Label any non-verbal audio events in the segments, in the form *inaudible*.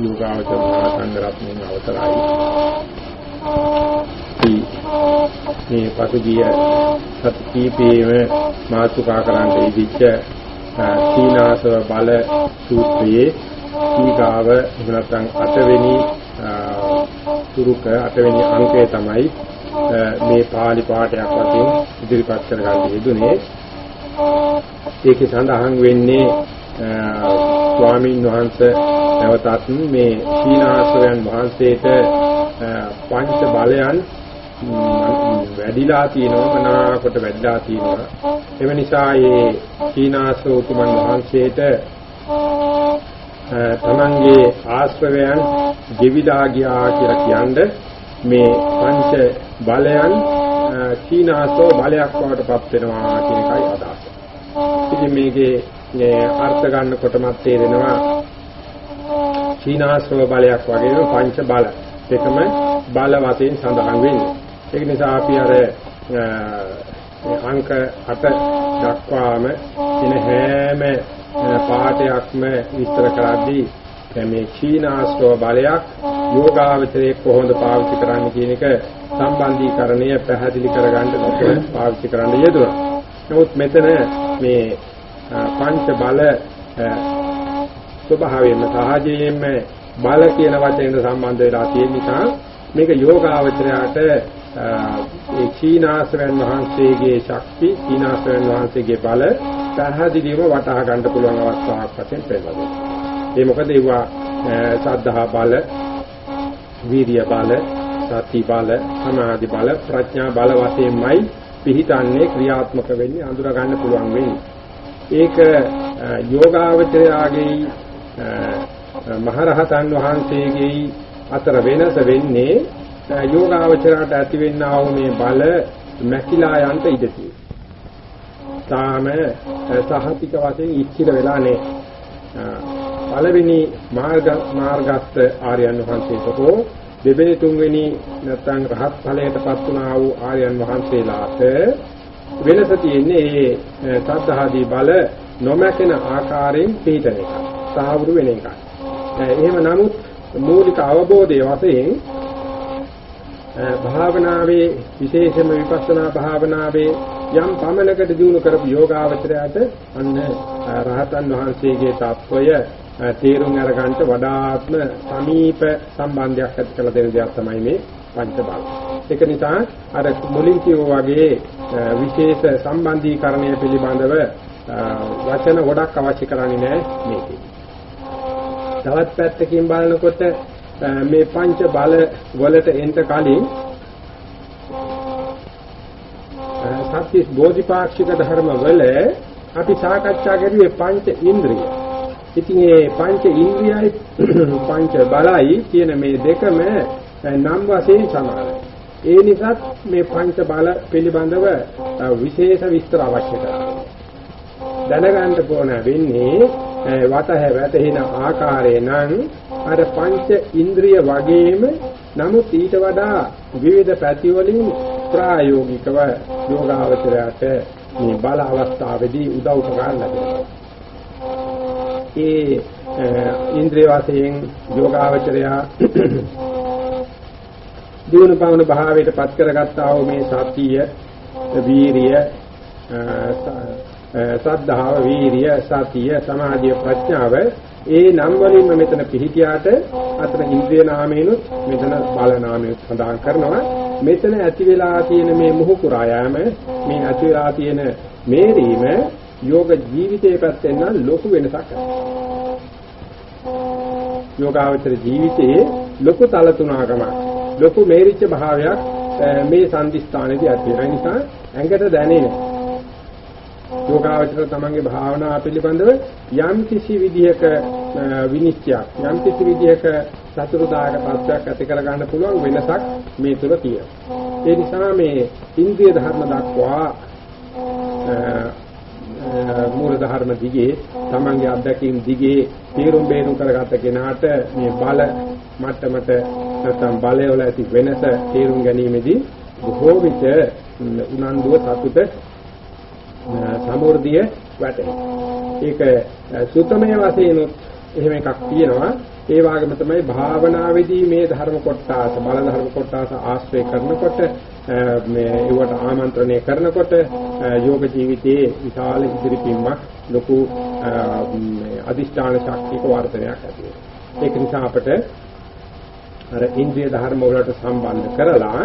යෝගාවචර මහා සංඝරත්නයේ අවසරයි. මේ පසුගිය සති කීපයේම මාතුකා කරන්ට ඉදිච්ච සීනාසව බල සූත්‍රයේ ඊගාව නැත්නම් අටවෙනි තුරුක අටවෙනි අංකය තමයි මේ pāli පාඨයක් වශයෙන් ඉදිරිපත් කරගන්න යෙදුනේ ඒකේ සඳහන් වෙන්නේ ස්වාමීන් වහන්සේ නැවතත් මේ සීනාසවයන් වහන්සේට පංච බලයන් වැඩිලා තියෙනවා මනාකොට වැඩිලා තියෙනවා එම නිසා මේ සීනාසෝතුමන් වහන්සේට තමන්ගේ ආශ්‍රවයන් දෙවිදා ගියා කියලා කියන්නේ මේ පංච බලයන් සීනාසෝ බලයක් වඩටපත් වෙනවා කියන එකයි අදහස. ඉතින් මේකේ අර්ථ ගන්නකොටමත් තේරෙනවා සීනාසෝ බලයක් වගේම පංච බල දෙකම බල වශයෙන් සඳහන් වෙන්නේ. ඒක නිසා අපි අර අංක 8 දක්වාම එන හැම පාඩයක්ම විස්තර කරද්දී මේ ක්ෂීනාස්ත්ව බලයක් යෝගාවචරයේ කොහොමද පාවිච්චි කරන්න කියන එක සම්බන්ධීකරණය පැහැදිලි කරගන්න පාවිච්චි කරන්න යෙදුණා. නමුත් මෙතන මේ පංච බල ස්වභාවයෙන්ම සහජයෙන්ම බල කියන වචනයට සම්බන්ධ වෙලා තියෙන නිසා මේක යෝගාවචරයට ඒ චීනාශ්‍රයන් වහන්සේගේ ශක්ති චීනාශ්‍රයන් වහන්සේගේ බල පැහැදිලිව වටහා ගන්න පුළුවන් අවස්ථාවක් වශයෙන් පෙන්නනවා. ඒ මොකද ඒවා සද්ධා බල, වීර්ය බල, සති බල, සමාධි බල, ප්‍රඥා බල වශයෙන්මයි පිහිටන්නේ ක්‍රියාත්මක වෙන්නේ අඳුර ගන්න පුළුවන් වෙන්නේ. ඒක යෝගාවචරයාගේ මහරහතන් වහන්සේගේ අතර වෙනස වෙන්නේ යෝගාවචරයට ඇතිවෙනා වූ මේ බල මැකිලා යන්ට ඉඩ තියෙනවා. තාම සහතික වශයෙන් ඉච්ඡිත වෙලා නැහැ. පළවෙනි මාර්ග මාර්ගස්ත ආර්යයන් වහන්සේට හෝ දෙවෙනි තුන්වෙනි නැත්නම් රහත් ඵලයටපත් වුණා වූ ආර්යයන් වහන්සේලාට වෙනස තියෙන්නේ මේ සද්ධාදී බල නොමැකෙන ආකාරයෙන් පිළිතන එක. සාහවුරු වෙන එකයි. එහෙම නමුත් මූලික අවබෝධයේ වශයෙන් භාවනාවේ විශේෂම විපස්සනා භාවනාවේ යම් පමණකට දිනු කරපු යෝගාවචරයට අන්න රහතන් වහන්සේගේ තත්වය තේරුම් අරගන්න වඩාත්ම සමීප සම්බන්ධයක් ඇති කළ දෙන දෙයක් තමයි මේ පංච බල. ඒක නිසා අර මුලින් කියෝ වගේ විශේෂ සම්බන්ධීකරණය පිළිබඳව වචන ගොඩක් අවශ්‍ය කරන්නේ නැහැ මේකේ. තවත් පැත්තකින් බලනකොට මේ පංච බල වලට එන්න කලින් සත්‍ය බෝධිපාක්ෂික ධර්ම වල අපි සාකච්ඡා කරුවේ පංච ඉන්ද්‍රිය. ඉතින් මේ පංච ඉන්ද්‍රියයි *clears throat* පංච බලයි කියන මේ දෙකම නම් වශයෙන් සමානයි. ඒ නිසා මේ පංච බල පිළිබඳව විශේෂ විස්තර අවශ්‍ය කරනවා. දැනගන්න ඕන වෙන්නේ වතහ වැටෙන ආකාරය නම් අර පංච ඉන්ද්‍රිය වගේම නමුත් ඊට වඩා විවිධ පැතිවලින් ප්‍රායෝගිකව යෝගාවචරයට මේ බල අවස්ථාවේදී උදව් උපකාර ලැබෙනවා. ඒ ඉන්ද්‍රිය වශයෙන් යෝගාවචරය *coughs* දිනු පවන භාවයට පත් කරගත්තා වූ මේ සතිය, වීරිය, සද්ධාව, වීරිය, සතිය, සමාධිය, ප්‍රඥාව ඒ නම් වලින්ම මෙතන පිහිටියාට අතන ඉන්ද්‍රිය නාමයෙන්ුත් මෙතන බල නාමයෙන්ුත් සඳහන් කරනවා. මෙතන ඇති වෙලා තියෙන මේ මුහුකුරා යෑම මේ ඇති වෙලා තියෙන මේරීම යෝග ජීවිතයේ පැත්තෙන් නම් ලොකු වෙනසක් යෝගාවචර ජීවිතයේ ලොකු තලතුණකම ලොකු මේරිච්ච භාවයක් මේ සම්දිස්ථානයේදී ඇති වෙන නිසා ඇඟට දැනෙන යෝගාවචර තමන්ගේ භාවනා පිළිබඳව යම් කිසි විදිහක විනිශ්චයක් යම් කිසි විදිහක සතුරුදායක පත්‍යක් ඇති කර ගන්න පුළුවන් වෙනසක් මේ තුල තියෙනවා. ඒ නිසා මේ ඉන්ද්‍රිය ධර්ම දක්වා මූල ධර්ම දිගේ තමන්ගේ අත්දැකීම් දිගේ තීරුම් බේරුම් කරගත්ත කෙනාට මේ බල මට්ටමට නැත්නම් බලය වල ඇති වෙනස තීරුම් ගැනීමේදී බොහෝ විට උනන්දුව සතුට සමෘද්ධිය වැටෙනවා. ඒක සුතමය වශයෙන් එහෙම එකක් තියෙනවා. ඒ වගේම තමයි භාවනාවේදී මේ ධර්ම කොටස බල ධර්ම කොටස ආශ්‍රය කරනකොට මේ ඒවට ආමන්ත්‍රණය කරනකොට යෝග ජීවිතයේ විශාල ඉදිරිපින්මක් ලොකු අදිෂ්ඨාන ශක්තියක වර්ධනයක් ඇති වෙනවා. ඒක නිසා අපිට අර ඉන්ද්‍රිය ධර්ම වලට සම්බන්ධ කරලා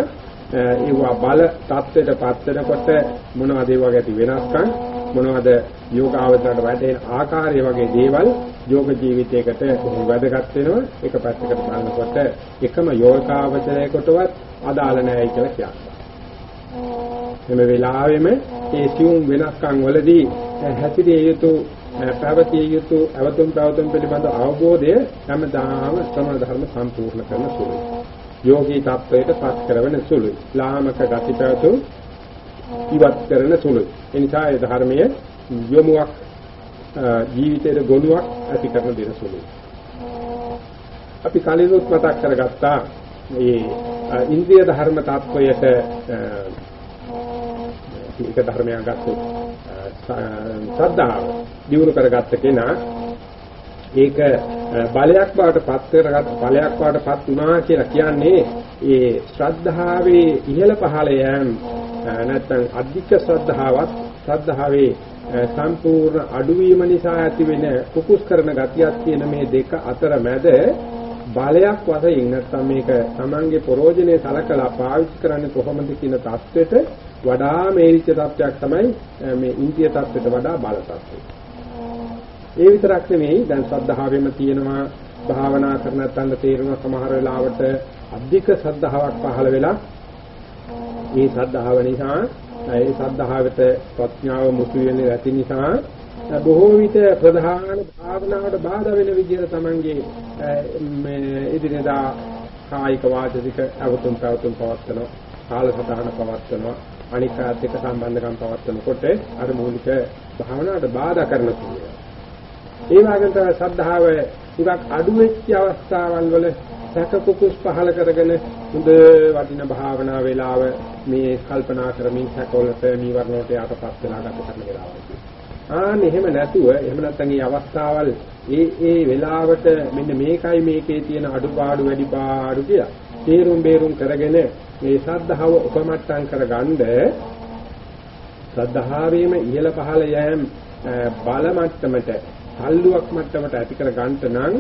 ඒවා බල தත්ත්වයට පත් වෙනකොට මොනවද ඒ වගේ ඇති වෙනස්කම් මොනවද යෝගාවචරයට වැටෙන ආකාරය වගේ දේවල් යෝග ජීවිතයකට වැදගත් වෙනවා එක පැත්තකට බලනකොට එකම යෝගාවචරයකටවත් අදාළ නැහැ කියලා කියනවා. මේ වෙලාවෙම ඒ සියුම් වෙනස්කම් වලදී හැසිරිය යුතු පැවතිය යුතු අවතුම් පැවතුම් පිළිබඳ අවබෝධය හැමදාම සමාන ධර්ම සම්පූර්ණ කරන සුළුයි. යෝගී tattවයට පත් කරවන සුළුයි. ලාමක ගති පැවතුම් ඉවත් කරන සුළුයි. ඒ නිසා ඒ ධර්මයේ යොමුවක් ජීවිතයේ ගොනුවක් ඇති කරන දෙන සුළුයි. අපි කලිනුත් මතක් කරගත්තා මේ ඉන්ද්‍රිය ධර්ම tattවයට ඒක ධර්මයක් ගත්තොත් ශ්‍රද්ධාව දියුණු කරගත්ත කෙනා ඒක බලයක් බවට පත් කරගත් බලයක් බවට පත් වුණා කියලා කියන්නේ ඒ ශ්‍රද්ධාවේ ඉහළ පහළ යෑම නැත්නම් අධික ශ්‍රද්ධාවත් ශ්‍රද්ධාවේ සම්පූර්ණ අඩුවීම නිසා ඇතිවෙන කුකුස් කරන ගතියක් කියන මේ දෙක අතර මැද බලයක් වශයෙන් නැත්නම් මේක Tamange පරෝජනේ සලකලා පාවිච්චි කරන්නේ කොහොමද කියන தത്വෙට වඩා මේරිච්ච தත්වයක් තමයි මේ ඉන්දිය தත්වෙට වඩා බල தත්වෙ. ඒ විතරක් නෙමෙයි දැන් සද්ධාවෙම තියෙනවා භාවනා කරන තැන තේරෙන සමහර වෙලාවට අධික සද්ධාාවක් පහළ වෙලා මේ සද්ධාව නිසා ඒ සද්ධාවට ප්‍රඥාව මුතු වෙන්නේ නැති නිසා බොහෝ විට ප්‍රධාන භාවනාවට බාධා වෙන විදිහට තමන්ගේ මේ ඉදිරියදා කායික වාචික අවතුම් පැවතුම් පවත්වනවා කාලසටහන පවත්වනවා අනිකාත් එක්ක සම්බන්ධකම් පවත්වනකොට අර මූලික භාවනාවට බාධා කරන තුනේ. ඒ වගේම තමයි සද්ධාව ටිකක් අඩු වෙච්ච අවස්ථාවල් වල සැකකුකුස් පහල කරගෙන හොඳ වටින භාවනා වේලාව මේ කල්පනා කරමින් සැකවලට නීවරණ වලට යටපත් වෙලා ගත කරන වෙලාවයි. ආන් එහෙම නැතුව එහෙම නැත්නම් මේ අවස්ථාවල් ඒ ඒ වෙලාවට මෙන්න මේකයි මේකේ තියෙන අඩුපාඩු වැඩිපාඩු කියලා තේරුම් බේරුම් කරගෙන මේ සද්ධාව උපමට්ටම් කරගන්න සද්ධාවේම ඉහළ පහළ යෑම බල මට්ටමට තල්ලුවක් මට්ටමට ඇති කර ගන්නට නම්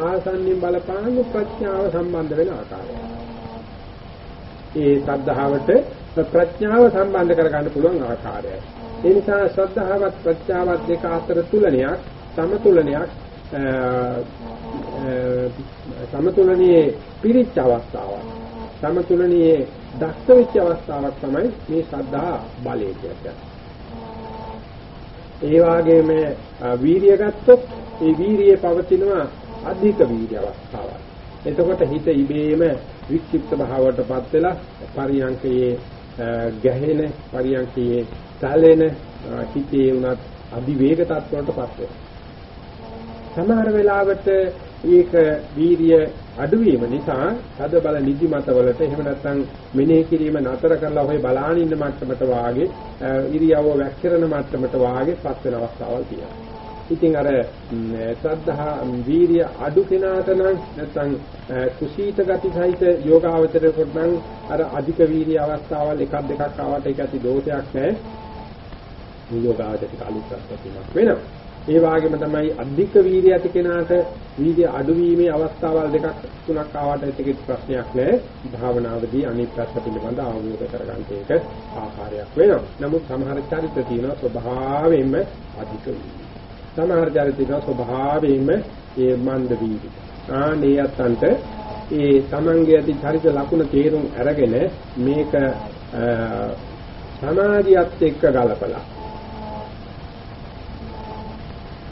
ආසන්නින් බලපාන ප්‍රඥාව සම්බන්ධ වෙන ආකාරය. ඒ සද්ධාවට ප්‍රඥාව සම්බන්ධ කර ගන්න පුළුවන් ආකාරයයි. ඒ නිසා ශ්‍රද්ධාවත් ප්‍රත්‍යාවත් දෙක අතර තුලනයක් සමතුලනයක් සමතුලනයේ පිරිච්ච අවස්ථාවක් සමතුලනයේ දක්ෂ වෙච්ච අවස්ථාවක් තමයි මේ ශ්‍රද්ධා බලය කියන්නේ. ඒ වගේම වීරිය ගත්තොත් ඒ වීරියේ පවතිනවා අධික වීර්ය අවස්ථාවක්. එතකොට හිත ඉබේම වික්ෂිප්ත භාවයටපත් වෙලා පරියන්කයේ ගැහෙන පරියන්කයේ සැලෙන හිතේ උනත් අධිවේග තත්ත්වයකටපත් වෙනවා. සමහර වෙලාවට ඒක වීර්ය අඩුවීම නිසා තද බල නිදිමත වලට එහෙම නැත්නම් මෙනෙහි කිරීම නතර කරලා ඔය බලාන ඉන්න මට්ටමට වාගේ ඉරියව්ව වැක්කිරන මට්ටමට වාගේ පත් වෙන අවස්ථාවල් තියෙනවා. ඉතින් අර ශ්‍රද්ධා වීර්ය අඩු කෙනාට නම් නැත්නම් කුසීත ගති සහිත යෝගාවචරයට නම් අර අධික වීර්ය අවස්ථාවල් එකක් දෙකක් ආවට ඒක ඇති දෝෂයක් නැහැ. මේ යෝගාවචරයට අලුත් ප්‍රශ්නයක් වෙනවා. ඒ වගේම තමයි අධික වීර්ය ඇති කෙනාට වීර්ය අඩුවීමේ අවස්ථාවල් දෙකක් තුනක් ආවට ඒක ප්‍රශ්නයක් නෑ භාවනාවේදී අනිත් පැත්ත පිළිබඳ අවබෝධ කරගන්න ඒක ආකාරයක් වෙනවා. නමුත් සමහර චරිත තියෙනවා ස්වභාවයෙන්ම අධික වීර්ය. සමහර චරිතික ස්වභාවයෙන්ම ඒ මන්ද වීදි. ආනේ යත්තන්ට ඒ තමන්ගේ ඇති චරිත ලකුණ තේරුම් අරගෙන මේක සමාධියත් එක්ක ගලපලා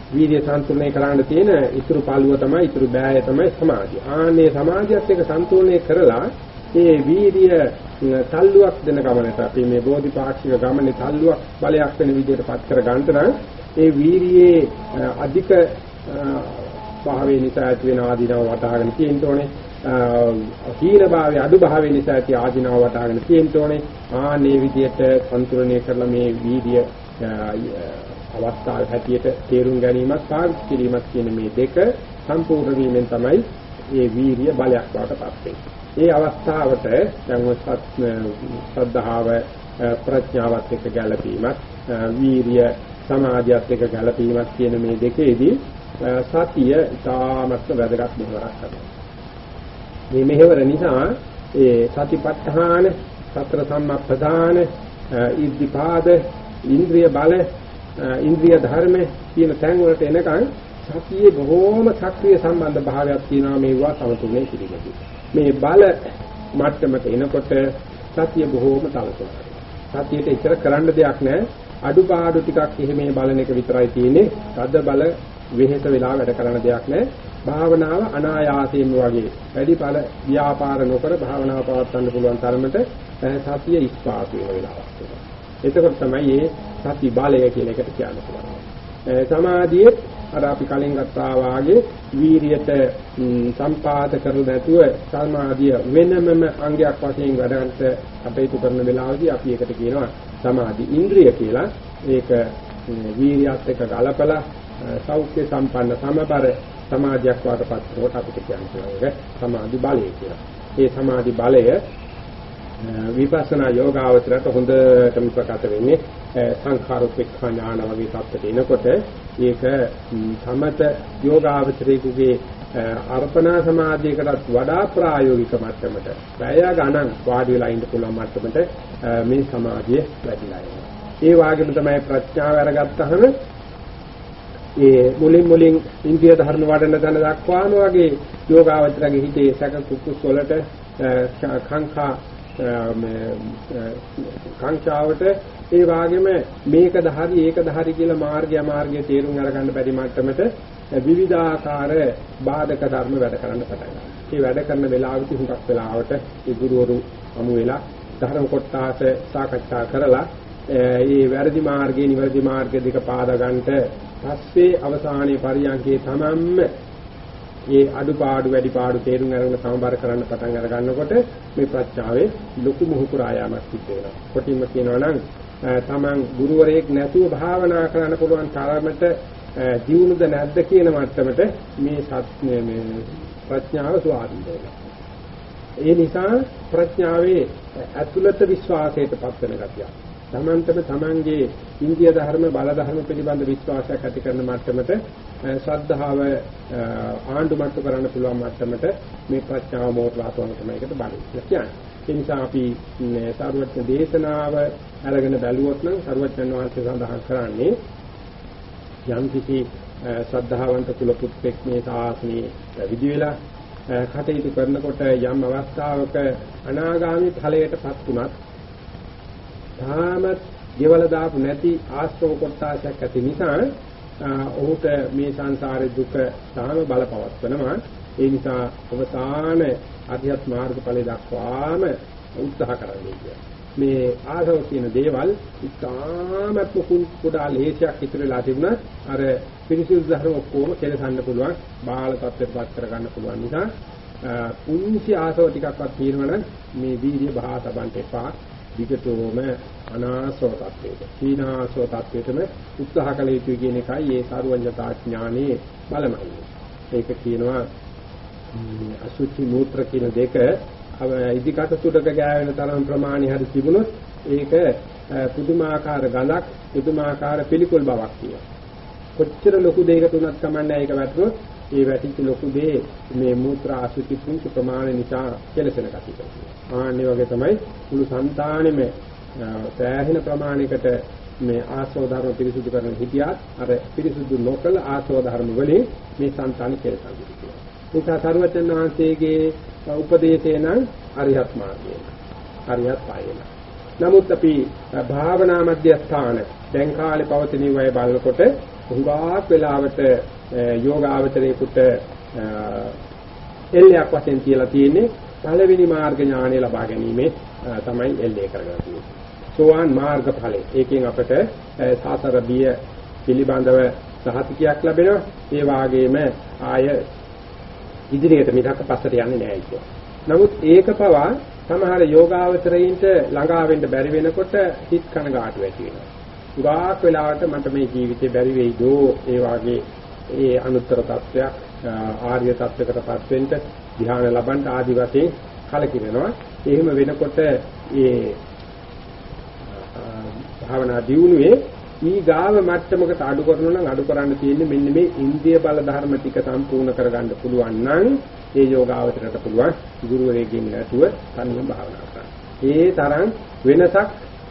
වීර්ය සම්තුලනය කරන්න තියෙන ඉතුරු පාළුව තමයි ඉතුරු බෑය තමයි සමාධිය. ආනේ සමාධියත් එක්ක සම්තුලනය කරලා ඒ වීර්ය තල්ලුවක් දෙන ගමනට අපි මේ බෝධිපාක්ෂික ගමනේ තල්ලුවක් බලයක් වෙන විදිහට පත් කර ගන්නට නම් ඒ වීරියේ අධික භාවයේ නිසා ඇති වෙන ආධිනව වටහාගෙන තියෙන්න ඕනේ. හීන භාවයේ අඩු භාවයේ නිසා ඇති ආධිනව වටහාගෙන තියෙන්න ඕනේ. ආනේ විදිහට සම්තුලනය කරලා මේ වීර්ය අවස්ථාව හැටියට තේරුම් ගැනීමත් පාවිච්චි කිරීමත් කියන මේ දෙක සම්පූර්ණ වීමෙන් තමයි මේ වීරිය බලයක් බවට පත් වෙන්නේ. ඒ අවස්ථාවට දැන් සද්ධාව ප්‍රඥාවත් එක්ක ගැළපීමත් වීරිය සමාධියත් එක්ක ගැළපීමත් කියන මේ දෙකේදී සතිය ඉතාමත් වැදගත් මෙහෙවරක් කරනවා. මේ මෙහෙවර නිසා ඒ සතිපට්ඨාන සතර සම්මප්පදාන ඉද්ධිපාද ඉන්ද්‍රිය බල ඉන්ද්‍රිය ධර්ම කියන තැන් වලට එනකන් සතියේ බොහෝම සක්‍රීය සම්බන්ධ භාවයක් තියෙනවා මේවා සමතුලිතව පිළිගන්නේ. මේ බල මට්ටමට එනකොට සතිය බොහෝම තලතුණයි. සතියට ඉතර කරන්න දෙයක් නැහැ. අඩුපාඩු ටිකක් එහෙම බලන එක විතරයි තියෙන්නේ. තද බල වෙහෙස වෙලා වැඩ කරන දෙයක් නැහැ. භාවනාව අනායාසයෙන්ම වගේ වැඩිඵල ව්‍යාපාර නොකර භාවනාව පවත්වන්න පුළුවන් තරමට සතිය ඉස්පාතු වෙන වෙලාවක් තියෙනවා. එතකොට තමයි මේ සති බලය කියන එකට කියන්න පුළුවන්. සමාධියේ අර අපි කලින් ගත්තා වාගේ වීරියට සම්පාද කරලා නැතුව සමාධිය වෙනමම අංගයක් වශයෙන් වැඩකට කටයුතු කරන වෙලාවදී අපි ඒකට කියනවා සමාධි ඉන්ද්‍රිය කියලා. ඒක වීරියත් එක්ක ගලපලා සෞඛ්‍ය සම්පන්න සමබර සමාධියක් වාටපත් කරනකොට අපිට කියන්න පුළුවන් ඒක සමාධි බලය කියලා. ඒ සමාධි බලය විපස්සනා යෝගාවචරයට හොඳටම ප්‍රකට වෙන්නේ සංඛාරෝපේක්ෂා ඥාන වගේ සත්‍යට එනකොට ඒක සමත යෝගාවචරයේ අර්පණා සමාධියකටත් වඩා ප්‍රායෝගික මට්ටමට වැය ගණන් වාඩි වෙලා ඉන්න පුළුවන් මට්ටමට මේ සමාධිය වැඩිලා යනවා. ඒ වගේම තමයි ප්‍රඥාව අරගත්තහම ඒ මුලින් මුලින් ඉන්ද්‍රිය ධර්ම වඩන තැන දක්වාම වගේ යෝගාවචරගේ හිතේ සැක කුකුස් වලට කාංකා කාංචාවට ඒ වගේම මේකද හරි ඒකද හරි කියලා මාර්ගය මාර්ගය තේරුම් අරගන්න බැරි මට්ටමට විවිධාකාර බාධක ධර්ම වැඩ කරන්න පටන් ගන්නවා. මේ වැඩ කරන වෙලාවෙදි හුඟක් වෙලාවට ඒ ගුරුවරු අමු වෙලා ධර්ම කොටස සාකච්ඡා කරලා මේ වැරදි මාර්ගයේ නිවැරදි මාර්ග දෙක පාදා ගන්නට පස්සේ අවසානයේ පරියන්කේ තමන්ම මේ අඩුපාඩු වැඩිපාඩු තේරුම් අරගෙන සමබර කරන්න පටන් අර ගන්නකොට මේ ප්‍රඥාවේ ලොකු මුහුකුරායාමක් සිද්ධ වෙනවා. කොටින්ම කියනවා නම් තමන් ගුරුවරයෙක් නැතුව භාවනා කරන්න පුළුවන් තරමට ජීවුනද නැද්ද කියන මට්ටමට මේ සත්‍ය මේ ප්‍රඥාව ස්වාධීන වෙනවා. ඒ නිසා ප්‍රඥාවේ ඇතුළත විශ්වාසයට පත් වෙන ගතියක්. තමන්ටම තමන්ගේ ඉන්දිය ධර්ම බල ධර්ම පිළිබඳ විශ්වාසයක් ඇති කරන මට්ටමට ශ්‍රද්ධාව ආණ්ඩු මට්ටු කරන්න පුළුවන් මට්ටමට මේ ප්‍රඥාව මෝටලා තෝරන තමයි ඒකට බලන්නේ කියන්නේ. ඒ නිසා අපි සාරවත්න දේශනාව අරගෙන බැලුවොත් නම් සර්වඥන් වහන්සේ සඳහන් කරන්නේ යම් කිසි ශ්‍රද්ධාවන්ත කුල පුත්‍රෙක් මේ සාසනේ විදි වෙලා කටයුතු කරනකොට යම් අවස්ථාවක අනාගාමී ඵලයටපත් වුණත් තාමත් ගෙවල දාපු නැති ආශ්‍රව කොටසක් ඇති නිසා ඔහුට මේ සංසාරේ දුක තාම බලපවත්වනවා. ඒ නිසා අවසාන අධ්‍යාත්ම මාර්ගඵල දක්වාම උත්සාහ කරන්නේ මේ ආසව කියන දේවල් ඉතාමත් කුඩා ලේසියක් ඉතුරුලා තිබුණත් අර පිරිසිදු ධර්ම ඔක්කොම කෙලසන්න පුළුවන් බාල තත්ත්වයටපත් කරගන්න පුළුවන් නිසා පුංචි ආසව ටිකක්වත් තියෙනවනම් මේ වීර්ය බහා තබන්න එපා. විගතෝම අනාසව තත්වයට සීනාසව තත්වයටම උත්සාහ කළ යුතුයි කියන එකයි ඒ සාරවංජතා ඥානයේ බලමයි. ඒක කියනවා අසුචි මූත්‍ර කියන දෙක ඉදිකට තුඩක ගෑවෙන තරම් ප්‍රමාණි හරි තිබුණොත් ඒක පුදුමාකාර ගඳක් පුදුමාකාර පිළිකුල් බවක් තියෙනවා. කොච්චර ලොකු දෙයකට උනත් කමන්නේ ඒක වැටුනොත් ඒ වැටිච්ච ලොකු දේ මේ මූත්‍රා අසුචි කුංච ප්‍රමාණය නිසා කෙලසෙන කතිය. ආන්නේ වගේ තමයි මුළු సంతානෙම සෑහෙන ප්‍රමාණයකට මේ ආසව ධර්ම පිරිසුදු කරන හිතියත් අර පිරිසුදු නොකල ආසව ධර්ම වලින් මේ సంతාන කෙලසන්නේ. නිසා සරුවචන් වහන්සේගේ උපදේශය නම් අරිහත් මාර්ගය. අරිහත් පායන. නමුත් අපි භාවනා මධ්‍යස්ථාන දැන් කාලේ පවතින වය බලනකොට හුඟක් වෙලාවට යෝගාවචරයේකට එල්ලයක් වශයෙන් කියලා තියෙන්නේ පළවෙනි මාර්ග ඥානය ලබා ගැනීමේ තමයි එල්ලේ කරගෙන තියෙන්නේ. සෝවාන් මාර්ග ඵලය. ඒකෙන් අපට සාතර බිය පිළිබඳව සහතිකයක් ලැබෙනවා. ඒ වාගේම ආය ඉදිරියට මිසක පස්සට යන්නේ නැහැ ඒක. නමුත් ඒක පවා සමහර යෝගාවචරයින්ට ළඟා වෙන්න බැරි වෙනකොට හිත කනගාටු ඇති වෙනවා. ගාක් වෙලාවට මට මේ ජීවිතේ බැරි වෙයිදෝ ඒ වාගේ ඒ අනුත්තර තත්වයක් ආර්ය තත්වයකටපත් වෙන්න ධ්‍යාන ලබන්න ආදි වශයෙන් කලකිරෙනවා. එහෙම වෙනකොට ඒ භාවනා දියුණුවේ ඊ ගාව මට්ටමකට අඩු කරනවා නම් අඩු කරන්න තියෙන්නේ මෙන්න මේ ඉන්ද්‍රිය බල ධර්ම ටික සම්පූර්ණ කරගන්න පුළුවන් නම් ඒ යෝගාවචරයට පුළුවන් ගුරුවරයෙක්ගෙන් නැතුව තනියම භාවනා කරන්න. ඒ තරම් වෙනසක්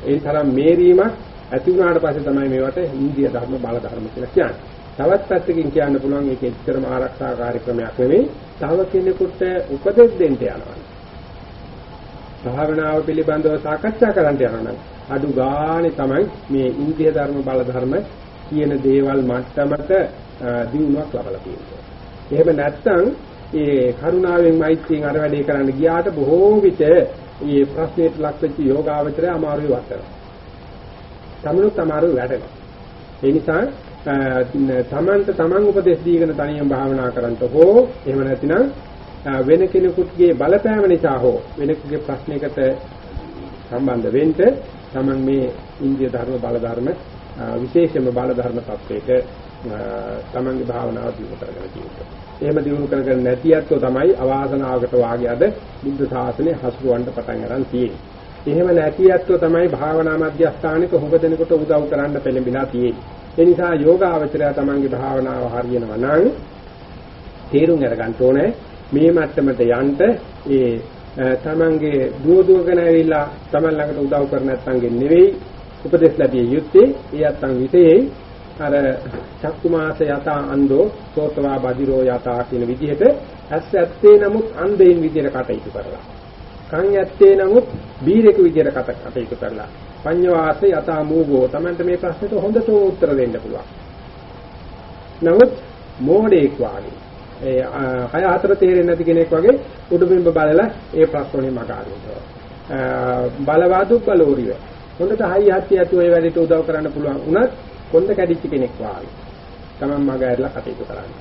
ඒ තරම් මේරීමක් ඇති වුණාට පස්සේ තමයි මේවට ඉන්ද්‍රිය ධර්ම බල ධර්ම කියලා කියන්නේ. තවත් පැත්තකින් කියන්න පුළුවන් ඒක එච්චරම ආරක්ෂා කාර්යක්‍රමයක් නෙවෙයි. තව කෙනෙකුට උපදෙස් දෙන්න යනවා. භාවනාව පිළිබඳව සාකච්ඡා කරන්න යනවා. අඩු ගානේ තමයි මේ ඉන්ද්‍රිය ධර්ම බල ධර්ම කියන දේවල් මට්ටමක දිනුවක් ලබලා තියෙන්නේ. එහෙම නැත්නම් ඒ කරුණාවෙන් මෛත්‍රියෙන් අර වැඩේ කරන්න ගියාට බොහෝ විට මේ ප්‍රශ්නෙට ලක් වෙච්ච යෝගාවචරය අමාරුයි වටනවා. තමනුත් අමාරුයි වැඩනවා. ඒ නිසා තමන්ට තමන් උපදෙස් දීගෙන තනියම භාවනා කරන්ට හෝ එහෙම නැතිනම් වෙන කෙනෙකුගේ බලපෑම නිසා හෝ වෙන කෙනෙකුගේ ප්‍රශ්නයකට සම්බන්ධ වෙන්න තමන් මේ ඉන්දිය ධර්ම බල ධර්ම විශේෂයෙන්ම බල ධර්ම tattweක තමන්ගේ භාවනාව දියුණු කරගෙන තියෙනවා. එහෙම දියුණු කරගෙන නැති ඇත්තෝ තමයි අවාසනාවකට වාගේ අද බුද්ධ ශාසනය හසුරවන්න පටන් ගන්න තියෙන්නේ. එහෙම නැති ඇත්තෝ තමයි භාවනා මධ්‍යස්ථානික හොඟ දෙනකොට උදව් කරන්න පෙළඹිලා තියෙන්නේ. ඒ නිසා යෝගාවචරය තමන්ගේ භාවනාව හරියනවා නම් තේරුම් අරගන්න ඕනේ. මේ මට්ටමට යන්න ඒ තමන්ගේ දුව දුවගෙන ඇවිල්ලා තමන් ළඟට උදව් කර නැත්නම්ගේ නෙවෙයි උපදෙස් ලැබිය යුත්තේ ඒ අත්තන් විතේ අර චක්කුමාස යතා අන්දෝ සෝතවා බදිරෝ යතා කියන විදිහට ඇස් ඇත්තේ නමුත් අන්ධයින් විදිහට කටයුතු කරලා. කන් ඇත්තේ නමුත් බීරෙකු විදිහට කටයුතු කරලා. පඤ්ඤවාසේ යතා මූගෝ Tamanට මේ ප්‍රශ්නෙට හොඳට උත්තර දෙන්න පුළුවන් නමුත් මෝඩෙක් වාගේ ඒ හය හතර තේරෙන්නේ නැති කෙනෙක් වගේ උඩුබිම්බ බලලා ඒ ප්‍රශ්නේ මග අරිනවා. බලවාදු බලෝරිය. හොඳට හයි හත්ති ඇතුව ඒ වැඩේට උදව් කරන්න පුළුවන් උනත් කොන්ද කැඩිච්ච කෙනෙක් වාගේ. Taman මග ඇරලා කටයුතු කරන්න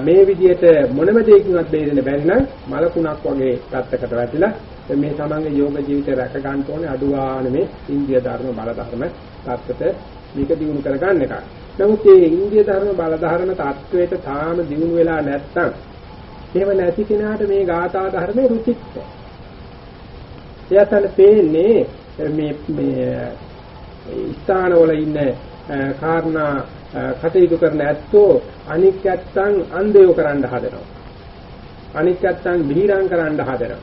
මේ විදිහට මොනම දෙයකින්වත් බේරෙන්න බැරි නම් මලකුණක් වගේ පැත්තකට වැටිලා මේ තමන්ගේ යෝග ජීවිතය රැක ගන්න ඕනේ අඩුවානේ මේ ඉන්දිය ධර්ම බල ධර්ම තාත්තට මේක දිනු කර ගන්න එකයි. නමුත් මේ ඉන්දිය ධර්ම බල ධර්ම තාත්වයට තාම දිනු වෙලා නැත්තම් එහෙම නැති කෙනාට මේ ගාථා ධර්මයේ රුචිත්ත. එයාට පේන්නේ මේ මේ ස්ථානවල ඉන්න කාරණා කටයුතු කරන ඇත්තෝ අනික් ඇත්තන් අන්දයෝ කරන්න හදනවා. අනික් ඇත්තන් බිහිරම් කරන්න හදනවා.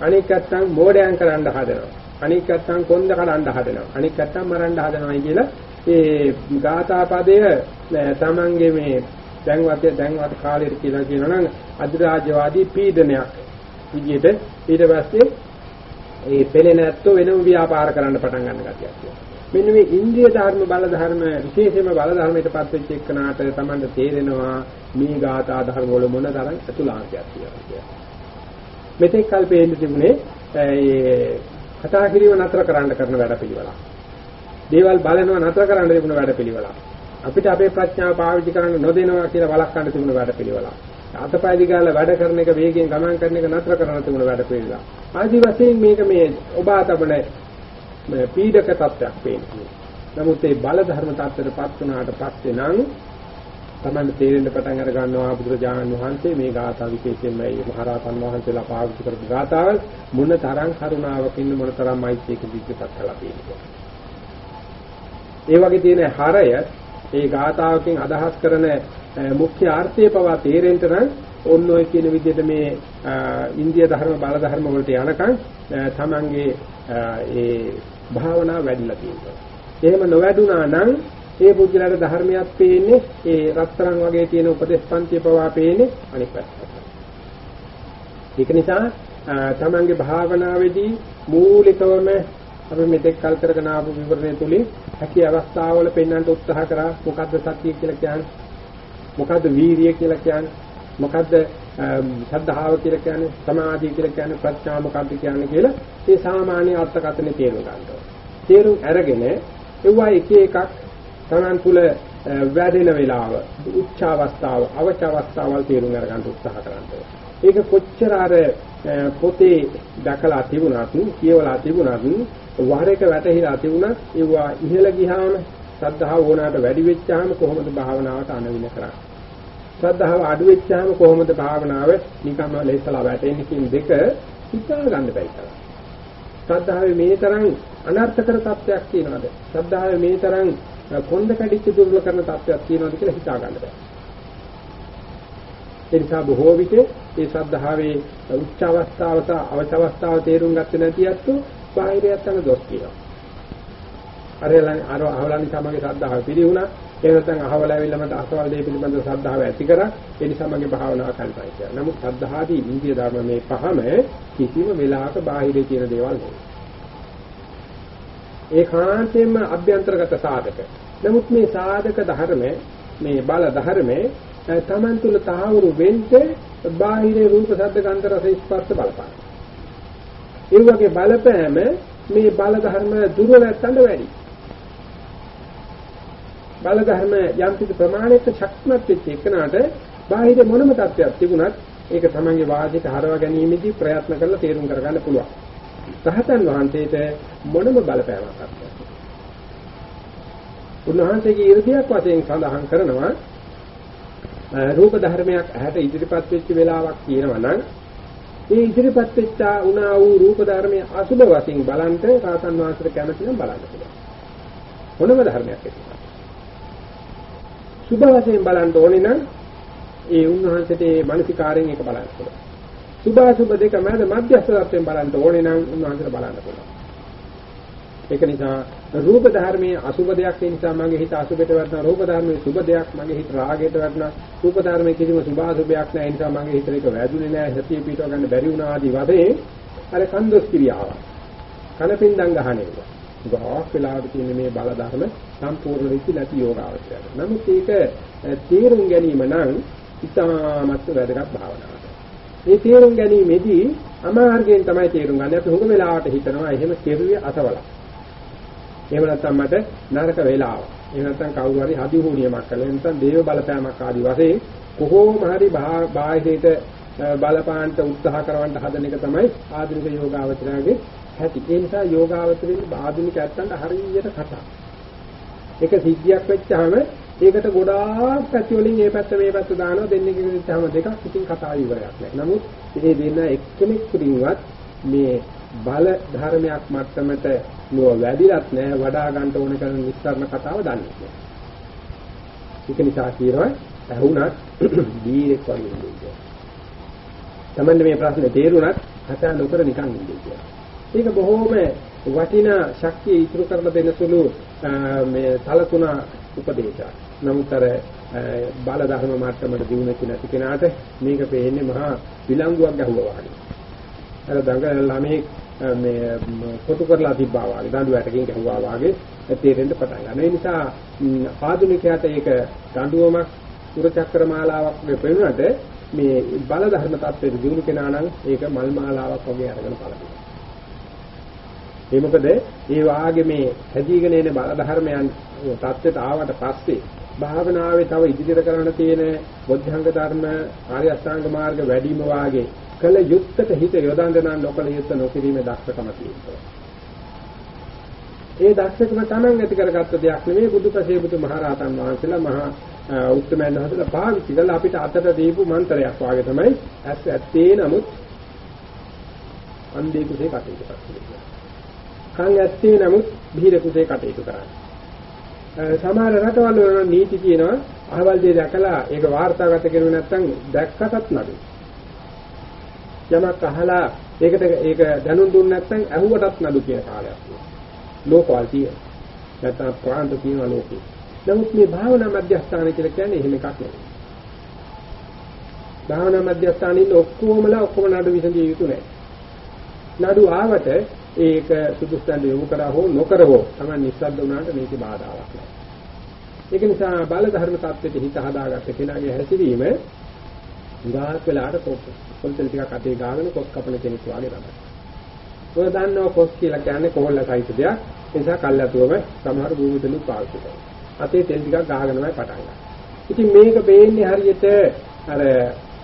අනික් ඇත්තන් මෝඩයන් කරන්න හදනවා. අනික් ඇත්තන් කොන්ද කඩන්න හදනවා. අනික් ඇත්තන් මරන්න හදනවායි කියලා ඒ ගාථා පදය තමන්ගේ මේ දැන්වත් දැන්වත් කාලෙට කියලා කියනවා නම් අධිරාජ්‍යවාදී පීඩනයක් විදිහට ඊට පස්සේ ඒ පෙළෙන ඇත්තෝ වෙනම ව්‍යාපාර කරන්න පටන් ගන්න ගැතියක් තියෙනවා. මෙන්න මේ ඉන්ද්‍රිය ධර්ම බල ධර්ම විශේෂයෙන්ම බල ධර්මයටපත් වෙච්ච එක්කනාට Tamanට තේරෙනවා මේ ගාථා ධර්ම වල මොන තරම් අතුලාන්තයක් කියලා. මෙතෙක් කල්පෙන්නේ තිබුණේ ඒ කතා කිරීම නතර කරන්න කරන වැඩ පිළිවෙලක්. දේවල් බලනවා නතර කරන්න තිබුණ වැඩ පිළිවෙලක්. අපිට අපේ ප්‍රඥාව පාවිච්චි කරන්න නොදෙනවා කියලා වළක්වන්න තිබුණ වැඩ පිළිවෙලක්. අතපය දිගාල වැඩ කරන එක වේගයෙන් ගමන් කරන එක නතර කරන්න තිබුණ වැඩ පිළිවෙලක්. ආදි වශයෙන් මේක මේ ඔබ අතබන පීඩක තත්ත්වයක් පේන්නේ. නමුත් මේ බල ධර්ම තත්ත්වයටපත් වුණාට පස්සේ නම් තමයි තේරෙන්න පටන් අර ගන්නවා බුදුරජාණන් වහන්සේ මේ ගාථා විශේෂයෙන්ම මේ මහරහතන් වහන්සේලා පාවිච්චි කරපු ගාථාවල් මොන තරම් කරුණාවකින් මොන තරම් මෛත්‍රියක දිග්ගපත් කළා තියෙනවා. ඒ වගේ තියෙන හරය ඒ ගාථාවකින් අදහස් කරන මුඛ්‍ය ආර්ථය පවා තේරෙන්න නම් ඔන්න ඔය කියන විදිහට මේ ඉන්දිය ධර්ම බල ධර්ම වලට යනකම් තමන්ගේ ඒ භාවනාව වැඩිලා තියෙනවා. එහෙම නොවැඩුණා නම් ඒ බුද්ධලට ධර්මයක් පේන්නේ ඒ රත්තරන් වගේ තියෙන උපදේශපන්ති පවා පේන්නේ අනිත් පැත්තට. ඒක නිසා තමන්ගේ භාවනාවේදී මූලිකවම අපි මෙතෙක් කල් කරගෙන ආපු විවරණය තුලින් හැකි අවස්ථාවල පෙන්වන්න උත්සාහ කරා මොකද්ද සත්‍ය කියලා කියන්නේ මොකද්ද වීරිය කියලා කියන්නේ මොකද්ද ශ්‍රද්ධාව කියලා කියන්නේ සමාධිය කියලා කියන්නේ ප්‍රඥා මොකක්ද කියන්නේ කියලා මේ සාමාන්‍ය අර්ථකථන තේරුම් ගන්නවා. තේරුම් අරගෙන ඒවා එක එකක් තමන් තුළ වැඩෙන වෙලාව, උච්ච අවස්ථාව, අවච අවස්ථාවල් තේරුම් අරගන්න උත්සාහ කරනවා. ඒක කොච්චර අර පොතේ දැකලා තිබුණත් කියවලා තිබුණත් වර එක වැටහිලා තිබුණත් ඒවා ඉහළ ගියාම සද්ධාව ඕනාට වැඩි වෙච්චාම කොහොමද භාවනාවට අනවින කරන්නේ ශ්‍රද්ධාව අඩු වෙච්චාම කොහොමද භාවනාව නිකම්ම ලේසලා වැටෙන්නේ කියන දෙක හිතා ගන්න බැරි තරම්. ශ්‍රද්ධාවේ මේ තරම් අනර්ථකර තත්ත්වයක් තියෙනවද? ශ්‍රද්ධාවේ මේ තරම් කොන්ද කැඩිච්ච දුර්වල කරන තත්ත්වයක් තියෙනවද කියලා හිතා ගන්න බැහැ. ඒ නිසා බොහෝ විට මේ ශ්‍රද්ධාවේ උච්ච අවස්ථාවට අවච අවස්ථාව තේරුම් ගත්තේ නැති අත්තු බාහිරයත් අන දොස් කියනවා. අර අර අහවලනි සමග ශ්‍රද්ධාව පිළිහුණා ඒ නැත්නම් අහවල ඇවිල්ලා මට අසවල් දේ පිළිබඳව ශ්‍රද්ධාව ඇති කරා ඒ නිසා මගේ භාවනාව කල්පයි කියලා. නමුත් ශ්‍රද්ධාදී ඉන්දිය ධර්ම මේ පහම කිසිම වෙලාවක බාහිරේ කියන දේවල් නෙවෙයි. ඒකාන්තයෙන්ම අභ්‍යන්තරගත සාධක. නමුත් මේ සාධක ධර්ම මේ බල ධර්ම තමන් තුළ තහවුරු වෙන්නේ බාහිර රූප ශබ්ද ගන්ධ රස ස්පර්ශ බලපාන. ඒ වගේ බලපෑම මේ බල ධර්ම දුර නැත්තඳ වැඩි. බල ධර්ම යම් කිසි ප්‍රමාණයක ශක්තිමත් වෙච්ච එකනට බාහිර මොනම තත්ත්වයක් තිබුණත් ඒක තමන්ගේ වාදයට හරවා ගැනීමේදී ප්‍රයත්න කරලා තේරුම් කරගන්න පුළුවන්. රහතන් වහන්සේට මොනම බලපෑමක් නැහැ. උන්වහන්සේගේ 이르දියක් වශයෙන් සඳහන් කරනවා රූප ධර්මයක් ඇහැට ඉදිරිපත් වෙච්ච වෙලාවක් කියනවා නම් ඒ ඉදිරිපත් වෙච්ච උනා වූ රූප ධර්මයේ අසුබ වශයෙන් බලන්ට රහතන් වහන්සේට කැමති නම් බලන්න පුළුවන්. මොනම ධර්මයක් ඒක. සුභ වශයෙන් බලන්න ඕනේ නම් ඒ උන්වහන්සේට ඒ මානසිකාරයෙන් ඒක බලන්න පුළුවන්. සුභ අසුභ දෙක මැද මධ්‍යස්ථ තත්ත්වයෙන් බලන්න ඕනේ නම් උන්වහන්සේට බලන්න පුළුවන්. ඒක නිසා රූප ධර්මයේ අසුභ දෙයක් ඒ නිසා මගේ හිත අසුභයට වටන රූප ධර්මයේ සුභ දෙයක් මගේ හිත රාගයට වටන රූප ධර්මයේ කිසිම සුභ අසුභයක් නැහැ. ඒ නිසා මගේ හිතට ඒක වැදුනේ නැහැ. සතිය පිටව ගන්න බැරි වුණා ආදී වශයෙන් අර කන්දොස් කිරියාව කනපින්දම් ගහන්නේ ගොඩාක් වෙලාවට තියෙන මේ බල ධර්ම සම්පූර්ණ වෙච්ච නැති යෝගාවචරය. නමුත් ඒක තේරුම් ගැනීම නම් ඉතාමත් වැදගත් භාවනාවක්. මේ තේරුම් ගැනීමේදී අමාර්ගයෙන් තමයි තේරුම් ගන්න. අපි හුඟ වෙලාවට හිතනවා එහෙම කෙරුවේ අසවල. එහෙම නැත්නම් මට නරක වේලාව. එහෙම නැත්නම් කවුරු හරි හදිහුණියමක් කළා. නැත්නම් දේව බලපෑමක් ආදි වශයෙන් කොහොම හරි බාහිරයට බලපාන්නට උත්සාහ කරවන්න හදන එක තමයි ආධුනික යෝගාවචරයේ ඇති. ඒ නිසා යෝගාවචරයේ ආධුනික ඇත්තන්ට හරියට කතා. එක සිද්ධියක් වෙච්චාම ඒකට ගොඩාක් පැති වලින් මේ පැත්ත මේ පැත්ත දානවා දෙන්නේ කිව්වම දෙකක් ඉතින් කතා ඉවරයක් නෑ. නමුත් මේ දෙන්න එක්කෙනෙක් උඩින්වත් මේ බල ධර්මයක් මට්ටමට නෝ වැඩිලත් නෑ වඩා ගන්න ඕන කරන විස්තරණ කතාව දන්නේ නෑ. ඒක නිසා කියනවා ඇහුණත් දීරෙක් වගේ ඉන්නේ. තමන්න මේ ප්‍රශ්නේ තේරුණත් කතා නොකර නිකන් ඉන්නේ කියලා. ඒක බොහොම වටිනා ශක්තිය ඉතුරු කරලා දෙන සුළු මේ තලතුණ උපදේශයක්. නමුත් අර බාල ධර්ම මාර්ගමට දිනුනෙත් නැති කෙනාට මේක පේන්නේ මහා විලංගුවක් ගැහුවා වගේ. අර දඟල ළමේ මේ කොටු කරලා තිබ්බා වගේ දඬු වැටකින් ගැහුවා වගේ තේරෙන්න පටන් ගන්නවා. ඒ නිසා ආධුනිකයාට ඒක දඬුවමක් සුරචක්‍ර මාලාවක් වෙනුවට මේ බල ධර්ම tattweට දිනු කෙනා නම් ඒක මල් මාලාවක් වගේ අරගෙන බලනවා. ඒ මොකද ඒ වාගේ මේ හැදීගෙන එන බල ධර්මයන් தත්ත්වයට ආවට පස්සේ භාවනාවේ තව ඉදිරියට කරන්න තියෙන බොද්ධංග ධර්ම ආර්ය අෂ්ටාංග මාර්ග වැඩිම වාගේ කල යුත්තට හිත යොදන්න නම් නොකල යුත්ත නොකිරීමේ දක්ෂකම තියෙනවා. ඒ දක්ෂකම Taman ඇති කරගත්ත දෙයක් නෙමෙයි බුදුපසේ බුදු මහරහතන් වහන්සේලා මහා උත්තමයන් වහන්සේලා පාවිච්චි කළා අපිට අතට දීපු මන්ත්‍රයක් වාගේ තමයි ඇස් ඇත්තේ නමුත් අන්දේ කුසේ කටයුතු කරන්නේ. කන් ඇත්තේ නමුත් බිහිර කුසේ කටයුතු කරන්නේ. සමහර රටවල් වල නීති කියනවා අහවල් දේ දැකලා ඒක වාර්තාගත කරුවේ නැත්නම් දැක්කටත් නඩු. යමක් අහලා ඒකට ඒක දැනුම් දුන්නේ නැත්නම් ඇහුවටත් නඩු කියන කාලයක් තියෙනවා. ලෝකවල තියෙනවා. නැත්නම් ප්‍රාන්ත තියෙනවා ලෝකේ. නමුත් මේ භාවනා මධ්‍යස්ථාන කියලා කියන්නේ එහෙම එකක් නෙවෙයි. භාවනා මධ්‍යස්ථානයේ ඉන්න ඔක්කොමලා ඔක්කොම නඩු විසඳිය යුතු නැහැ. නඩු ආවට ඒක සුදුස්සන්ට යොමු කරා හෝ නොකර හෝ තමයි නිස්සද්ද වුණාට මේකේ බාධාවක් නැහැ. ඒක නිසා බල ධර්ම tattweට හිත හදාගත්ත කෙනාගේ හැසිරීම උදාහරණ වෙලාට පොල්තල් ටිකක් අතේ ගාගෙන කොස් කපන කෙනෙක් වගේ තමයි. ඔය දන්නව කොස් කියලා කියන්නේ කොහොල්ල සහිත දෙයක්. ඒ නිසා කල්ලාතුවම සමහර භූමිතලු පාවිච්චි කරනවා. අතේ තෙල් ටිකක් ගහගෙනමයි පටන් ගන්න. ඉතින් මේක බේන්නේ හරියට අර